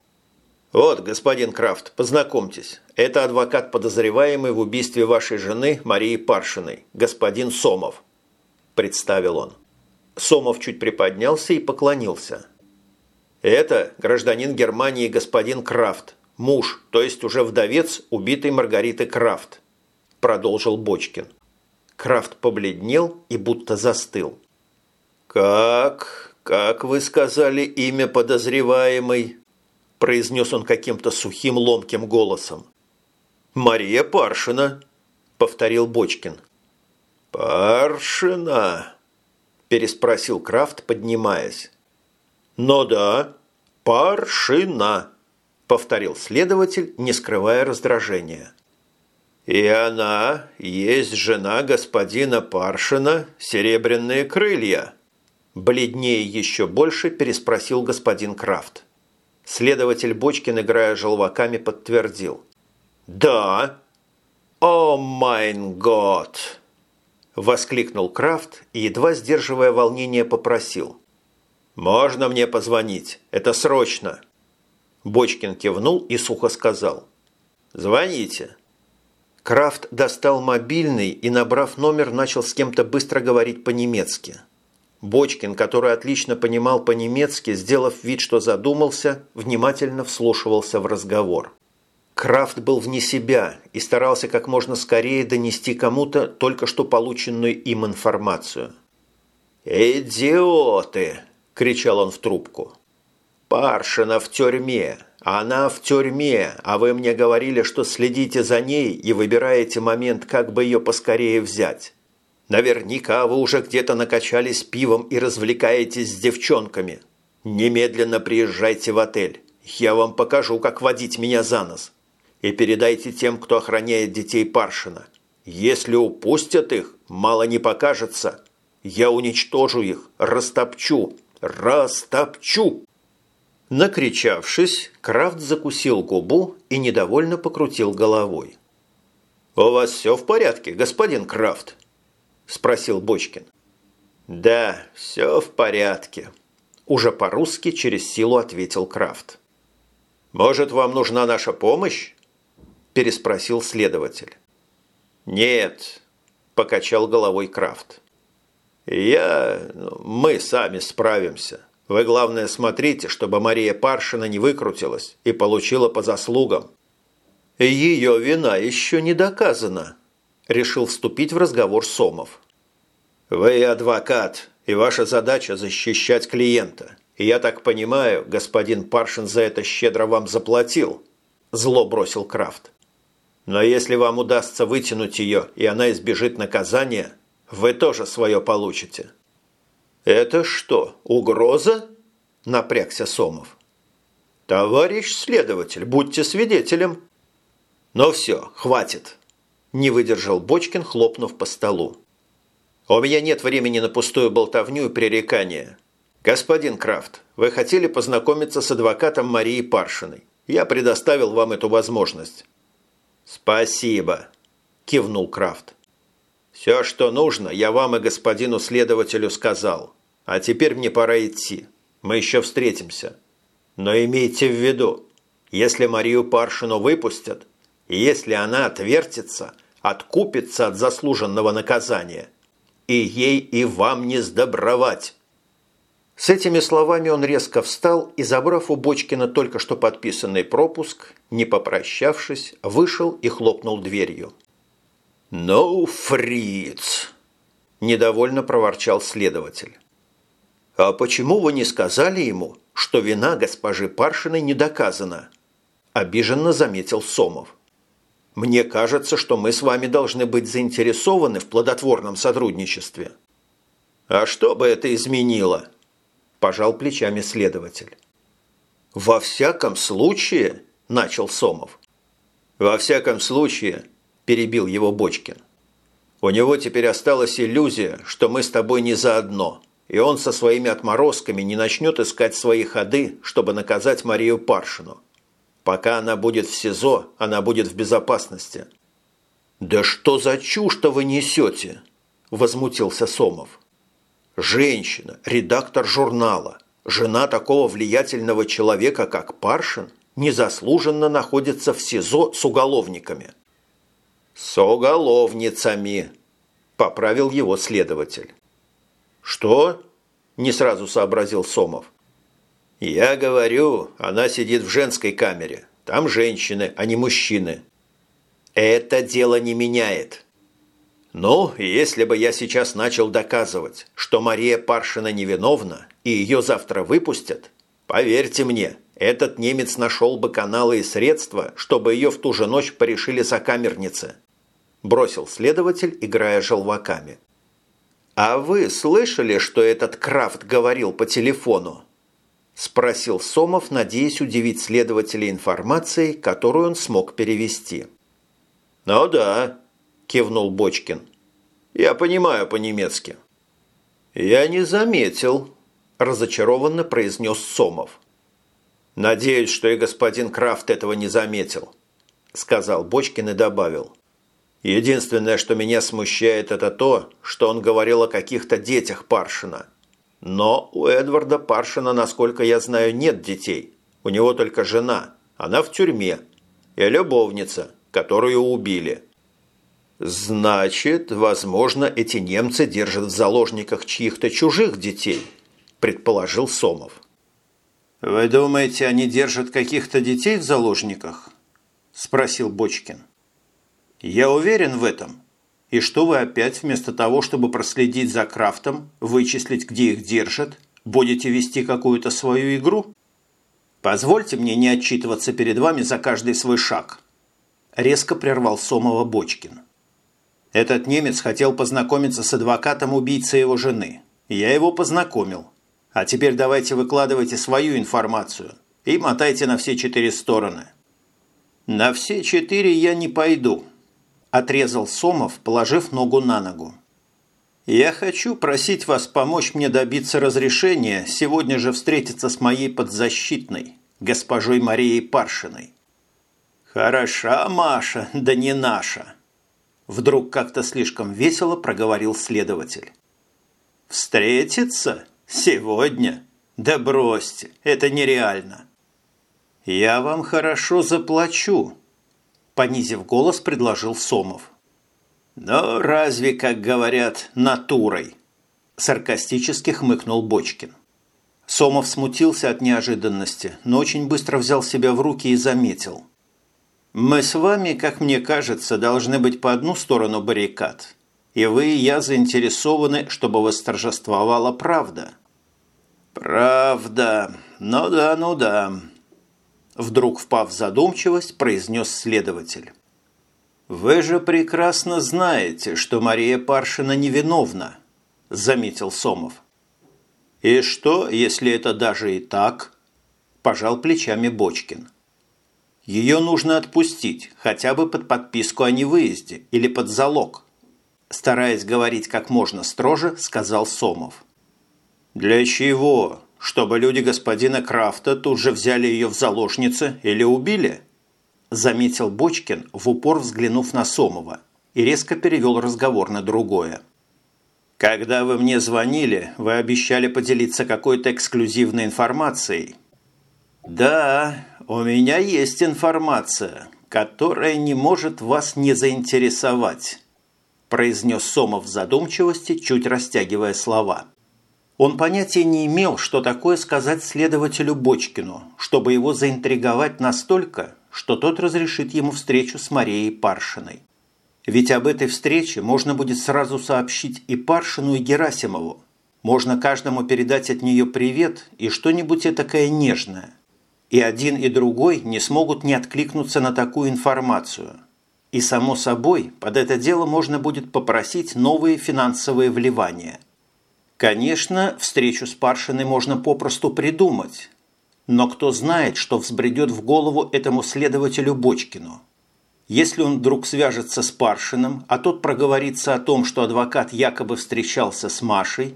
«Вот, господин Крафт, познакомьтесь. Это адвокат, подозреваемый в убийстве вашей жены Марии Паршиной, господин Сомов», представил он. Сомов чуть приподнялся и поклонился. «Это гражданин Германии господин Крафт, муж, то есть уже вдовец убитой Маргариты Крафт», продолжил Бочкин. Крафт побледнел и будто застыл. «Как? Как вы сказали имя подозреваемой?» произнес он каким-то сухим ломким голосом. «Мария Паршина», – повторил Бочкин. «Паршина?» – переспросил Крафт, поднимаясь. «Ну да, Паршина», – повторил следователь, не скрывая раздражения. «И она есть жена господина Паршина, серебряные крылья?» Бледнее еще больше переспросил господин Крафт. Следователь Бочкин, играя желваками, подтвердил. «Да». «О, майн год!» Воскликнул Крафт и, едва сдерживая волнение, попросил. «Можно мне позвонить? Это срочно!» Бочкин кивнул и сухо сказал. «Звоните». Крафт достал мобильный и, набрав номер, начал с кем-то быстро говорить по-немецки. Бочкин, который отлично понимал по-немецки, сделав вид, что задумался, внимательно вслушивался в разговор. Крафт был вне себя и старался как можно скорее донести кому-то только что полученную им информацию. «Идиоты!» – кричал он в трубку. «Паршина в тюрьме, она в тюрьме, а вы мне говорили, что следите за ней и выбираете момент, как бы ее поскорее взять. Наверняка вы уже где-то накачались пивом и развлекаетесь с девчонками. Немедленно приезжайте в отель. Я вам покажу, как водить меня за нос и передайте тем, кто охраняет детей Паршина. Если упустят их, мало не покажется. Я уничтожу их, растопчу, растопчу!» Накричавшись, Крафт закусил губу и недовольно покрутил головой. «У вас все в порядке, господин Крафт?» – спросил Бочкин. «Да, все в порядке», – уже по-русски через силу ответил Крафт. «Может, вам нужна наша помощь?» – переспросил следователь. «Нет», – покачал головой Крафт. «Я... Ну, мы сами справимся. Вы, главное, смотрите, чтобы Мария Паршина не выкрутилась и получила по заслугам». «Ее вина еще не доказана», – решил вступить в разговор Сомов. «Вы адвокат, и ваша задача защищать клиента. И я так понимаю, господин Паршин за это щедро вам заплатил», – зло бросил Крафт. «Но если вам удастся вытянуть ее, и она избежит наказания, вы тоже свое получите». «Это что, угроза?» – напрягся Сомов. «Товарищ следователь, будьте свидетелем». «Но все, хватит», – не выдержал Бочкин, хлопнув по столу. «У меня нет времени на пустую болтовню и пререкания. «Господин Крафт, вы хотели познакомиться с адвокатом Марии Паршиной. Я предоставил вам эту возможность». «Спасибо», – кивнул Крафт. «Все, что нужно, я вам и господину следователю сказал. А теперь мне пора идти. Мы еще встретимся. Но имейте в виду, если Марию Паршину выпустят, и если она отвертится, откупится от заслуженного наказания, и ей и вам не сдобровать». С этими словами он резко встал и, забрав у Бочкина только что подписанный пропуск, не попрощавшись, вышел и хлопнул дверью. «Ну, фриц!» – недовольно проворчал следователь. «А почему вы не сказали ему, что вина госпожи Паршиной не доказана?» – обиженно заметил Сомов. «Мне кажется, что мы с вами должны быть заинтересованы в плодотворном сотрудничестве». «А что бы это изменило?» – пожал плечами следователь. «Во всяком случае», – начал Сомов. «Во всяком случае», – перебил его Бочкин. «У него теперь осталась иллюзия, что мы с тобой не заодно, и он со своими отморозками не начнет искать свои ходы, чтобы наказать Марию Паршину. Пока она будет в СИЗО, она будет в безопасности». «Да что за чушь-то вы несете?» – возмутился Сомов. Женщина, редактор журнала, жена такого влиятельного человека, как Паршин, незаслуженно находится в СИЗО с уголовниками. «С уголовницами», – поправил его следователь. «Что?» – не сразу сообразил Сомов. «Я говорю, она сидит в женской камере. Там женщины, а не мужчины». «Это дело не меняет», ну, если бы я сейчас начал доказывать, что Мария Паршина невиновна и ее завтра выпустят, поверьте мне, этот немец нашел бы каналы и средства, чтобы ее в ту же ночь порешили сокамерницы. Бросил следователь, играя желваками. «А вы слышали, что этот Крафт говорил по телефону?» Спросил Сомов, надеясь удивить следователя информацией, которую он смог перевести. «Ну да», кивнул Бочкин. «Я понимаю по-немецки». «Я не заметил», – разочарованно произнес Сомов. «Надеюсь, что и господин Крафт этого не заметил», – сказал Бочкин и добавил. «Единственное, что меня смущает, это то, что он говорил о каких-то детях Паршина. Но у Эдварда Паршина, насколько я знаю, нет детей. У него только жена, она в тюрьме, и любовница, которую убили». «Значит, возможно, эти немцы держат в заложниках чьих-то чужих детей», – предположил Сомов. «Вы думаете, они держат каких-то детей в заложниках?» – спросил Бочкин. «Я уверен в этом. И что вы опять, вместо того, чтобы проследить за крафтом, вычислить, где их держат, будете вести какую-то свою игру? Позвольте мне не отчитываться перед вами за каждый свой шаг», – резко прервал Сомова Бочкин. Этот немец хотел познакомиться с адвокатом убийцы его жены. Я его познакомил. А теперь давайте выкладывайте свою информацию и мотайте на все четыре стороны. На все четыре я не пойду, отрезал Сомов, положив ногу на ногу. Я хочу просить вас помочь мне добиться разрешения сегодня же встретиться с моей подзащитной, госпожой Марией Паршиной. Хороша Маша, да не наша. Вдруг как-то слишком весело проговорил следователь. «Встретиться? Сегодня? Да бросьте, это нереально!» «Я вам хорошо заплачу», – понизив голос, предложил Сомов. «Но разве, как говорят, натурой?» – саркастически хмыкнул Бочкин. Сомов смутился от неожиданности, но очень быстро взял себя в руки и заметил. Мы с вами, как мне кажется, должны быть по одну сторону баррикад. И вы и я заинтересованы, чтобы восторжествовала правда. «Правда. Ну да, ну да», – вдруг впав в задумчивость, произнес следователь. «Вы же прекрасно знаете, что Мария Паршина невиновна», – заметил Сомов. «И что, если это даже и так?» – пожал плечами Бочкин. «Ее нужно отпустить, хотя бы под подписку о невыезде или под залог», – стараясь говорить как можно строже, сказал Сомов. «Для чего? Чтобы люди господина Крафта тут же взяли ее в заложницы или убили?» заметил Бочкин, в упор взглянув на Сомова, и резко перевел разговор на другое. «Когда вы мне звонили, вы обещали поделиться какой-то эксклюзивной информацией». «Да, у меня есть информация, которая не может вас не заинтересовать», произнес Сомов в задумчивости, чуть растягивая слова. Он понятия не имел, что такое сказать следователю Бочкину, чтобы его заинтриговать настолько, что тот разрешит ему встречу с Марией Паршиной. Ведь об этой встрече можно будет сразу сообщить и Паршину, и Герасимову. Можно каждому передать от нее привет и что-нибудь этакое нежное. И один, и другой не смогут не откликнуться на такую информацию. И, само собой, под это дело можно будет попросить новые финансовые вливания. Конечно, встречу с Паршиной можно попросту придумать, но кто знает, что взбредет в голову этому следователю Бочкину. Если он вдруг свяжется с Паршиным, а тот проговорится о том, что адвокат якобы встречался с Машей,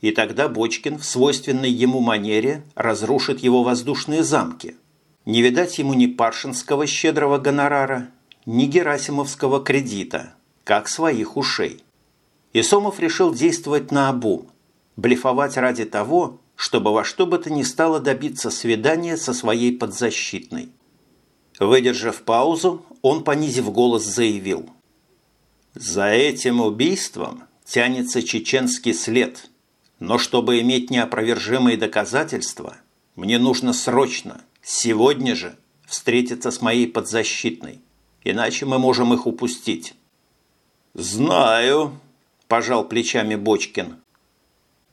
и тогда Бочкин в свойственной ему манере разрушит его воздушные замки. Не видать ему ни паршинского щедрого гонорара, ни герасимовского кредита, как своих ушей. И Сомов решил действовать на обум, блефовать ради того, чтобы во что бы то ни стало добиться свидания со своей подзащитной. Выдержав паузу, он, понизив голос, заявил. «За этим убийством тянется чеченский след, но чтобы иметь неопровержимые доказательства, мне нужно срочно, сегодня же, встретиться с моей подзащитной, иначе мы можем их упустить». «Знаю», – пожал плечами Бочкин.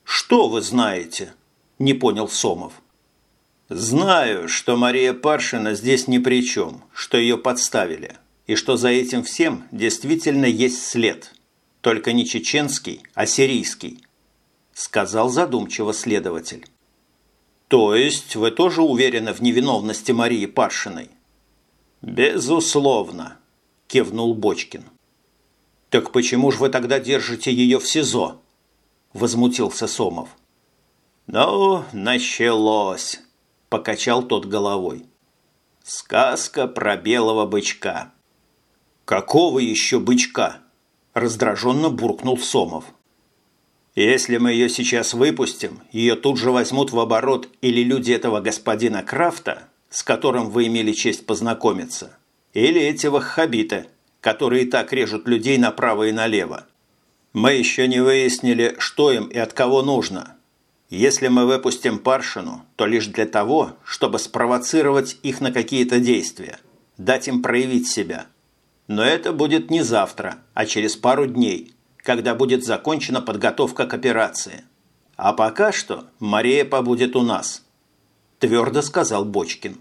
«Что вы знаете?» – не понял Сомов. «Знаю, что Мария Паршина здесь ни при чем, что ее подставили, и что за этим всем действительно есть след, только не чеченский, а сирийский», – сказал задумчиво следователь. «То есть вы тоже уверены в невиновности Марии Паршиной?» «Безусловно», – кивнул Бочкин. «Так почему же вы тогда держите ее в СИЗО?» – возмутился Сомов. «Ну, началось!» – покачал тот головой. «Сказка про белого бычка». «Какого еще бычка?» – раздраженно буркнул Сомов. «Если мы ее сейчас выпустим, ее тут же возьмут в оборот или люди этого господина Крафта, с которым вы имели честь познакомиться, или эти ваххабиты, которые и так режут людей направо и налево. Мы еще не выяснили, что им и от кого нужно, если мы выпустим Паршину, то лишь для того, чтобы спровоцировать их на какие-то действия, дать им проявить себя. Но это будет не завтра, а через пару дней, когда будет закончена подготовка к операции. А пока что Мария побудет у нас», – твердо сказал Бочкин.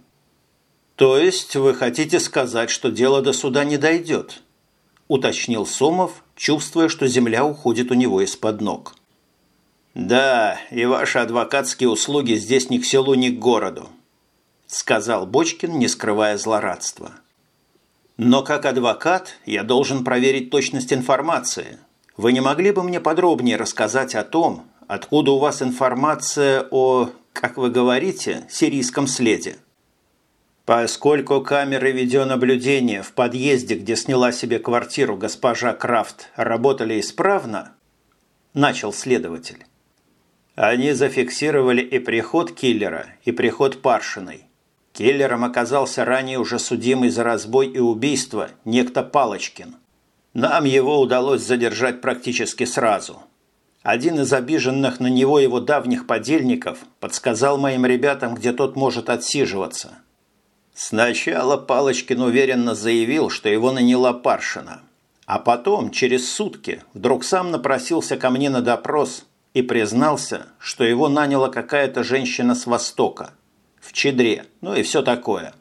«То есть вы хотите сказать, что дело до суда не дойдет?» – уточнил Сомов, чувствуя, что земля уходит у него из-под ног. «Да, и ваши адвокатские услуги здесь ни к селу, ни к городу», сказал Бочкин, не скрывая злорадства. «Но как адвокат я должен проверить точность информации. Вы не могли бы мне подробнее рассказать о том, откуда у вас информация о, как вы говорите, сирийском следе?» Поскольку камеры видеонаблюдения в подъезде, где сняла себе квартиру госпожа Крафт, работали исправно, начал следователь. Они зафиксировали и приход киллера, и приход Паршиной. Киллером оказался ранее уже судимый за разбой и убийство некто Палочкин. Нам его удалось задержать практически сразу. Один из обиженных на него его давних подельников подсказал моим ребятам, где тот может отсиживаться. Сначала Палочкин уверенно заявил, что его наняла Паршина. А потом, через сутки, вдруг сам напросился ко мне на допрос и признался, что его наняла какая-то женщина с Востока, в Чедре, ну и все такое.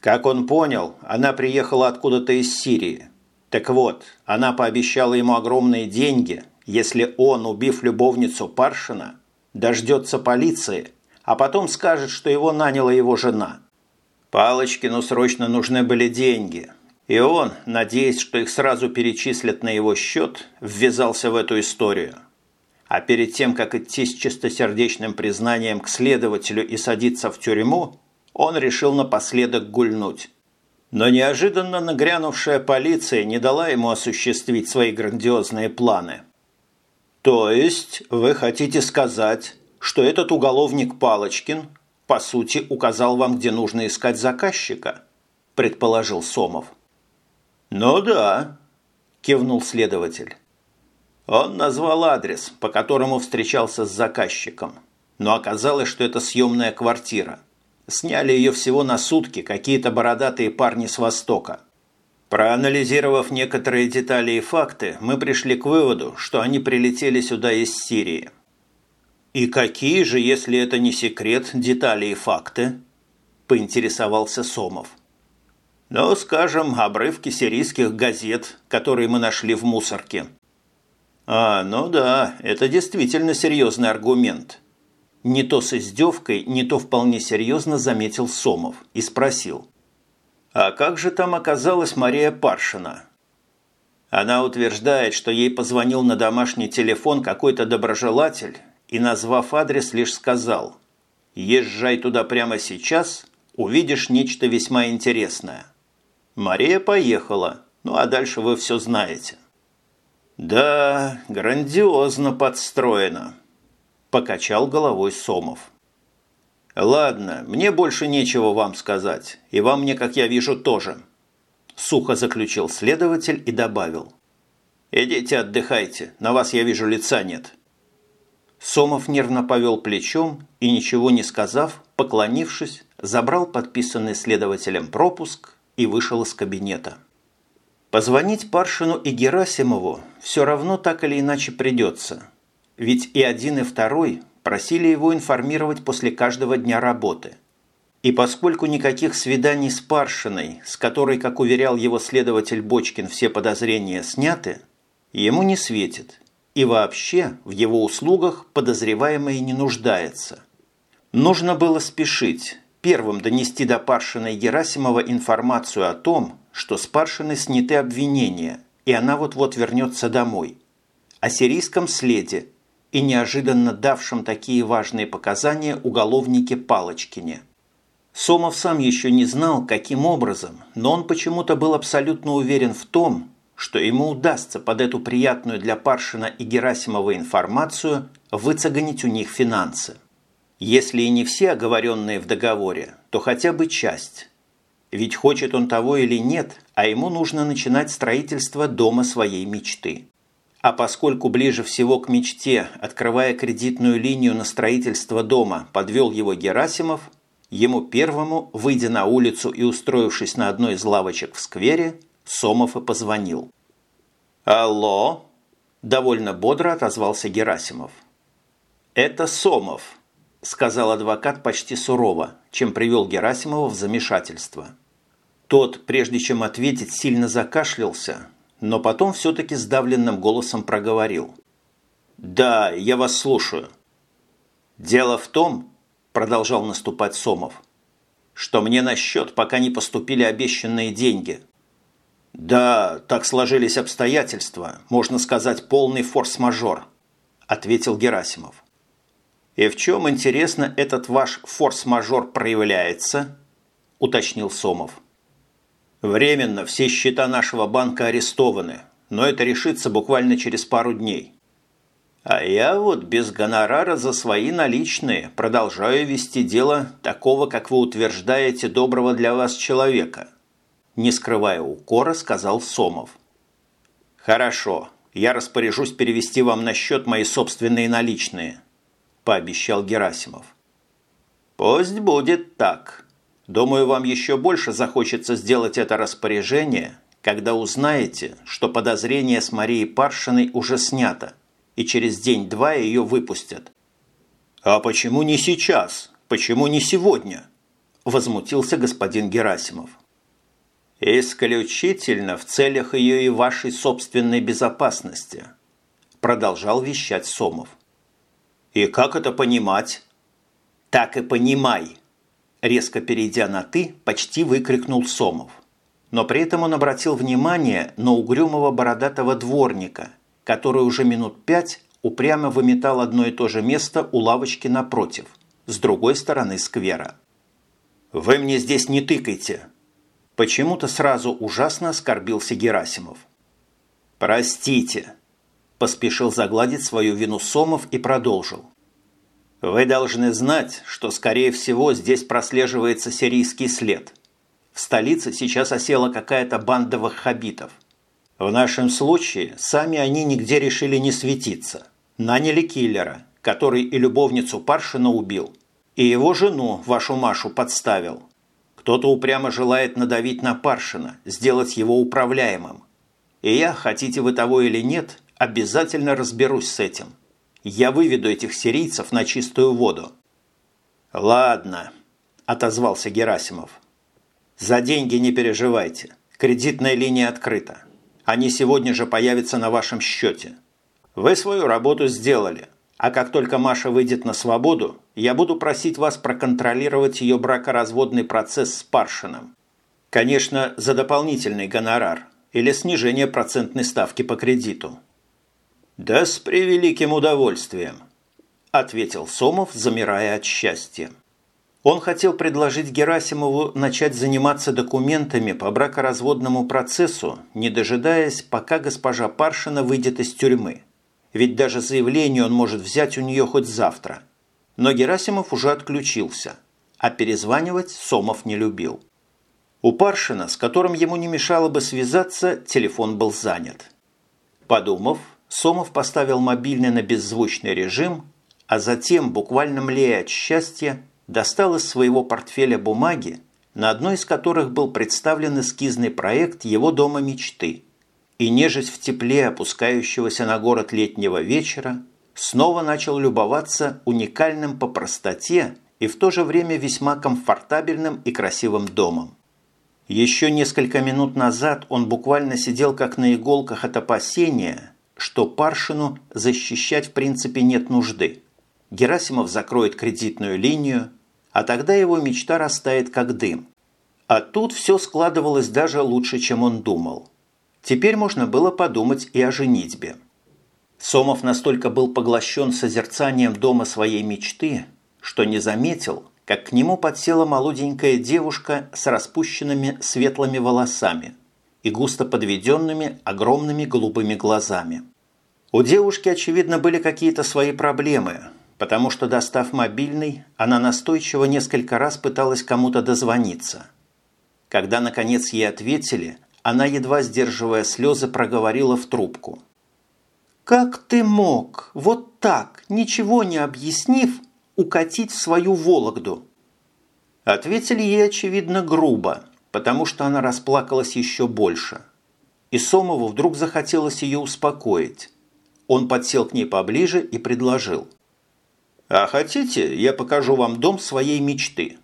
Как он понял, она приехала откуда-то из Сирии. Так вот, она пообещала ему огромные деньги, если он, убив любовницу Паршина, дождется полиции, а потом скажет, что его наняла его жена. Палочкину срочно нужны были деньги, и он, надеясь, что их сразу перечислят на его счет, ввязался в эту историю. А перед тем, как идти с чистосердечным признанием к следователю и садиться в тюрьму, он решил напоследок гульнуть. Но неожиданно нагрянувшая полиция не дала ему осуществить свои грандиозные планы. «То есть вы хотите сказать, что этот уголовник Палочкин, по сути, указал вам, где нужно искать заказчика?» – предположил Сомов. «Ну да», – кивнул следователь. Он назвал адрес, по которому встречался с заказчиком, но оказалось, что это съемная квартира. Сняли ее всего на сутки какие-то бородатые парни с Востока. Проанализировав некоторые детали и факты, мы пришли к выводу, что они прилетели сюда из Сирии. «И какие же, если это не секрет, детали и факты?» – поинтересовался Сомов. «Ну, скажем, обрывки сирийских газет, которые мы нашли в мусорке», а, ну да, это действительно серьезный аргумент. Не то с издевкой, не то вполне серьезно заметил Сомов и спросил. А как же там оказалась Мария Паршина? Она утверждает, что ей позвонил на домашний телефон какой-то доброжелатель и, назвав адрес, лишь сказал «Езжай туда прямо сейчас, увидишь нечто весьма интересное». Мария поехала, ну а дальше вы все знаете. «Да, грандиозно подстроено», – покачал головой Сомов. «Ладно, мне больше нечего вам сказать, и вам мне, как я вижу, тоже», – сухо заключил следователь и добавил. «Идите отдыхайте, на вас, я вижу, лица нет». Сомов нервно повел плечом и, ничего не сказав, поклонившись, забрал подписанный следователем пропуск и вышел из кабинета. Позвонить Паршину и Герасимову все равно так или иначе придется. Ведь и один, и второй просили его информировать после каждого дня работы. И поскольку никаких свиданий с Паршиной, с которой, как уверял его следователь Бочкин, все подозрения сняты, ему не светит. И вообще в его услугах подозреваемый не нуждается. Нужно было спешить, первым донести до Паршина и Герасимова информацию о том, что с Паршиной сняты обвинения, и она вот-вот вернется домой. О сирийском следе и неожиданно давшем такие важные показания уголовнике Палочкине. Сомов сам еще не знал, каким образом, но он почему-то был абсолютно уверен в том, что ему удастся под эту приятную для Паршина и Герасимова информацию выцегонить у них финансы. Если и не все оговоренные в договоре, то хотя бы часть. Ведь хочет он того или нет, а ему нужно начинать строительство дома своей мечты. А поскольку ближе всего к мечте, открывая кредитную линию на строительство дома, подвел его Герасимов, ему первому, выйдя на улицу и устроившись на одной из лавочек в сквере, Сомов и позвонил. «Алло!» – довольно бодро отозвался Герасимов. «Это Сомов», – сказал адвокат почти сурово, чем привел Герасимова в замешательство. Тот, прежде чем ответить, сильно закашлялся, но потом все-таки сдавленным голосом проговорил. «Да, я вас слушаю». «Дело в том», – продолжал наступать Сомов, «что мне на счет пока не поступили обещанные деньги». «Да, так сложились обстоятельства, можно сказать, полный форс-мажор», – ответил Герасимов. «И в чем, интересно, этот ваш форс-мажор проявляется?» – уточнил Сомов. «Временно все счета нашего банка арестованы, но это решится буквально через пару дней. А я вот без гонорара за свои наличные продолжаю вести дело такого, как вы утверждаете, доброго для вас человека», не скрывая укора, сказал Сомов. «Хорошо, я распоряжусь перевести вам на счет мои собственные наличные», пообещал Герасимов. «Пусть будет так. Думаю, вам еще больше захочется сделать это распоряжение, когда узнаете, что подозрение с Марией Паршиной уже снято, и через день-два ее выпустят. «А почему не сейчас? Почему не сегодня?» – возмутился господин Герасимов. «Исключительно в целях ее и вашей собственной безопасности», – продолжал вещать Сомов. «И как это понимать?» «Так и понимай», – резко перейдя на «ты», почти выкрикнул Сомов. Но при этом он обратил внимание на угрюмого бородатого дворника, который уже минут пять упрямо выметал одно и то же место у лавочки напротив, с другой стороны сквера. «Вы мне здесь не тыкайте!» Почему-то сразу ужасно оскорбился Герасимов. «Простите!» – поспешил загладить свою вину Сомов и продолжил. «Вы должны знать, что, скорее всего, здесь прослеживается сирийский след. В столице сейчас осела какая-то банда ваххабитов – в нашем случае сами они нигде решили не светиться. Наняли киллера, который и любовницу Паршина убил, и его жену, вашу Машу, подставил. Кто-то упрямо желает надавить на Паршина, сделать его управляемым. И я, хотите вы того или нет, обязательно разберусь с этим. Я выведу этих сирийцев на чистую воду. «Ладно», – отозвался Герасимов. «За деньги не переживайте. Кредитная линия открыта. Они сегодня же появятся на вашем счете. Вы свою работу сделали, а как только Маша выйдет на свободу, я буду просить вас проконтролировать ее бракоразводный процесс с Паршином. Конечно, за дополнительный гонорар или снижение процентной ставки по кредиту. «Да с превеликим удовольствием», – ответил Сомов, замирая от счастья. Он хотел предложить Герасимову начать заниматься документами по бракоразводному процессу, не дожидаясь, пока госпожа Паршина выйдет из тюрьмы. Ведь даже заявление он может взять у нее хоть завтра. Но Герасимов уже отключился, а перезванивать Сомов не любил. У Паршина, с которым ему не мешало бы связаться, телефон был занят. Подумав, Сомов поставил мобильный на беззвучный режим, а затем, буквально млея от счастья, достал из своего портфеля бумаги, на одной из которых был представлен эскизный проект его дома мечты, и, нежесть в тепле опускающегося на город летнего вечера, снова начал любоваться уникальным по простоте и в то же время весьма комфортабельным и красивым домом. Еще несколько минут назад он буквально сидел как на иголках от опасения, что Паршину защищать в принципе нет нужды. Герасимов закроет кредитную линию, а тогда его мечта растает как дым. А тут все складывалось даже лучше, чем он думал. Теперь можно было подумать и о женитьбе. Сомов настолько был поглощен созерцанием дома своей мечты, что не заметил, как к нему подсела молоденькая девушка с распущенными светлыми волосами и густо подведенными огромными голубыми глазами. У девушки, очевидно, были какие-то свои проблемы, потому что, достав мобильный, она настойчиво несколько раз пыталась кому-то дозвониться. Когда, наконец, ей ответили, она, едва сдерживая слезы, проговорила в трубку. «Как ты мог, вот так, ничего не объяснив, укатить в свою Вологду?» Ответили ей, очевидно, грубо, потому что она расплакалась еще больше. И Сомову вдруг захотелось ее успокоить. Он подсел к ней поближе и предложил – а хотите, я покажу вам дом своей мечты?»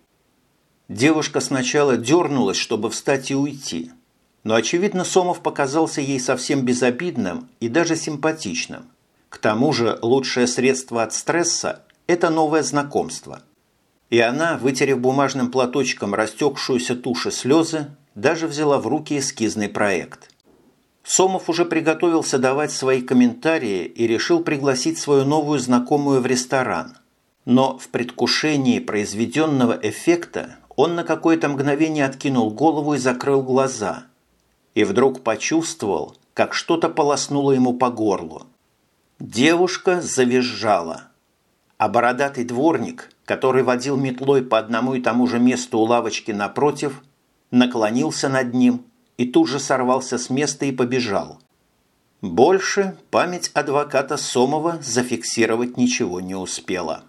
Девушка сначала дернулась, чтобы встать и уйти. Но, очевидно, Сомов показался ей совсем безобидным и даже симпатичным. К тому же лучшее средство от стресса – это новое знакомство. И она, вытерев бумажным платочком растекшуюся туши слезы, даже взяла в руки эскизный проект. Сомов уже приготовился давать свои комментарии и решил пригласить свою новую знакомую в ресторан. Но в предвкушении произведенного эффекта он на какое-то мгновение откинул голову и закрыл глаза. И вдруг почувствовал, как что-то полоснуло ему по горлу. Девушка завизжала. А бородатый дворник, который водил метлой по одному и тому же месту у лавочки напротив, наклонился над ним – и тут же сорвался с места и побежал. Больше память адвоката Сомова зафиксировать ничего не успела.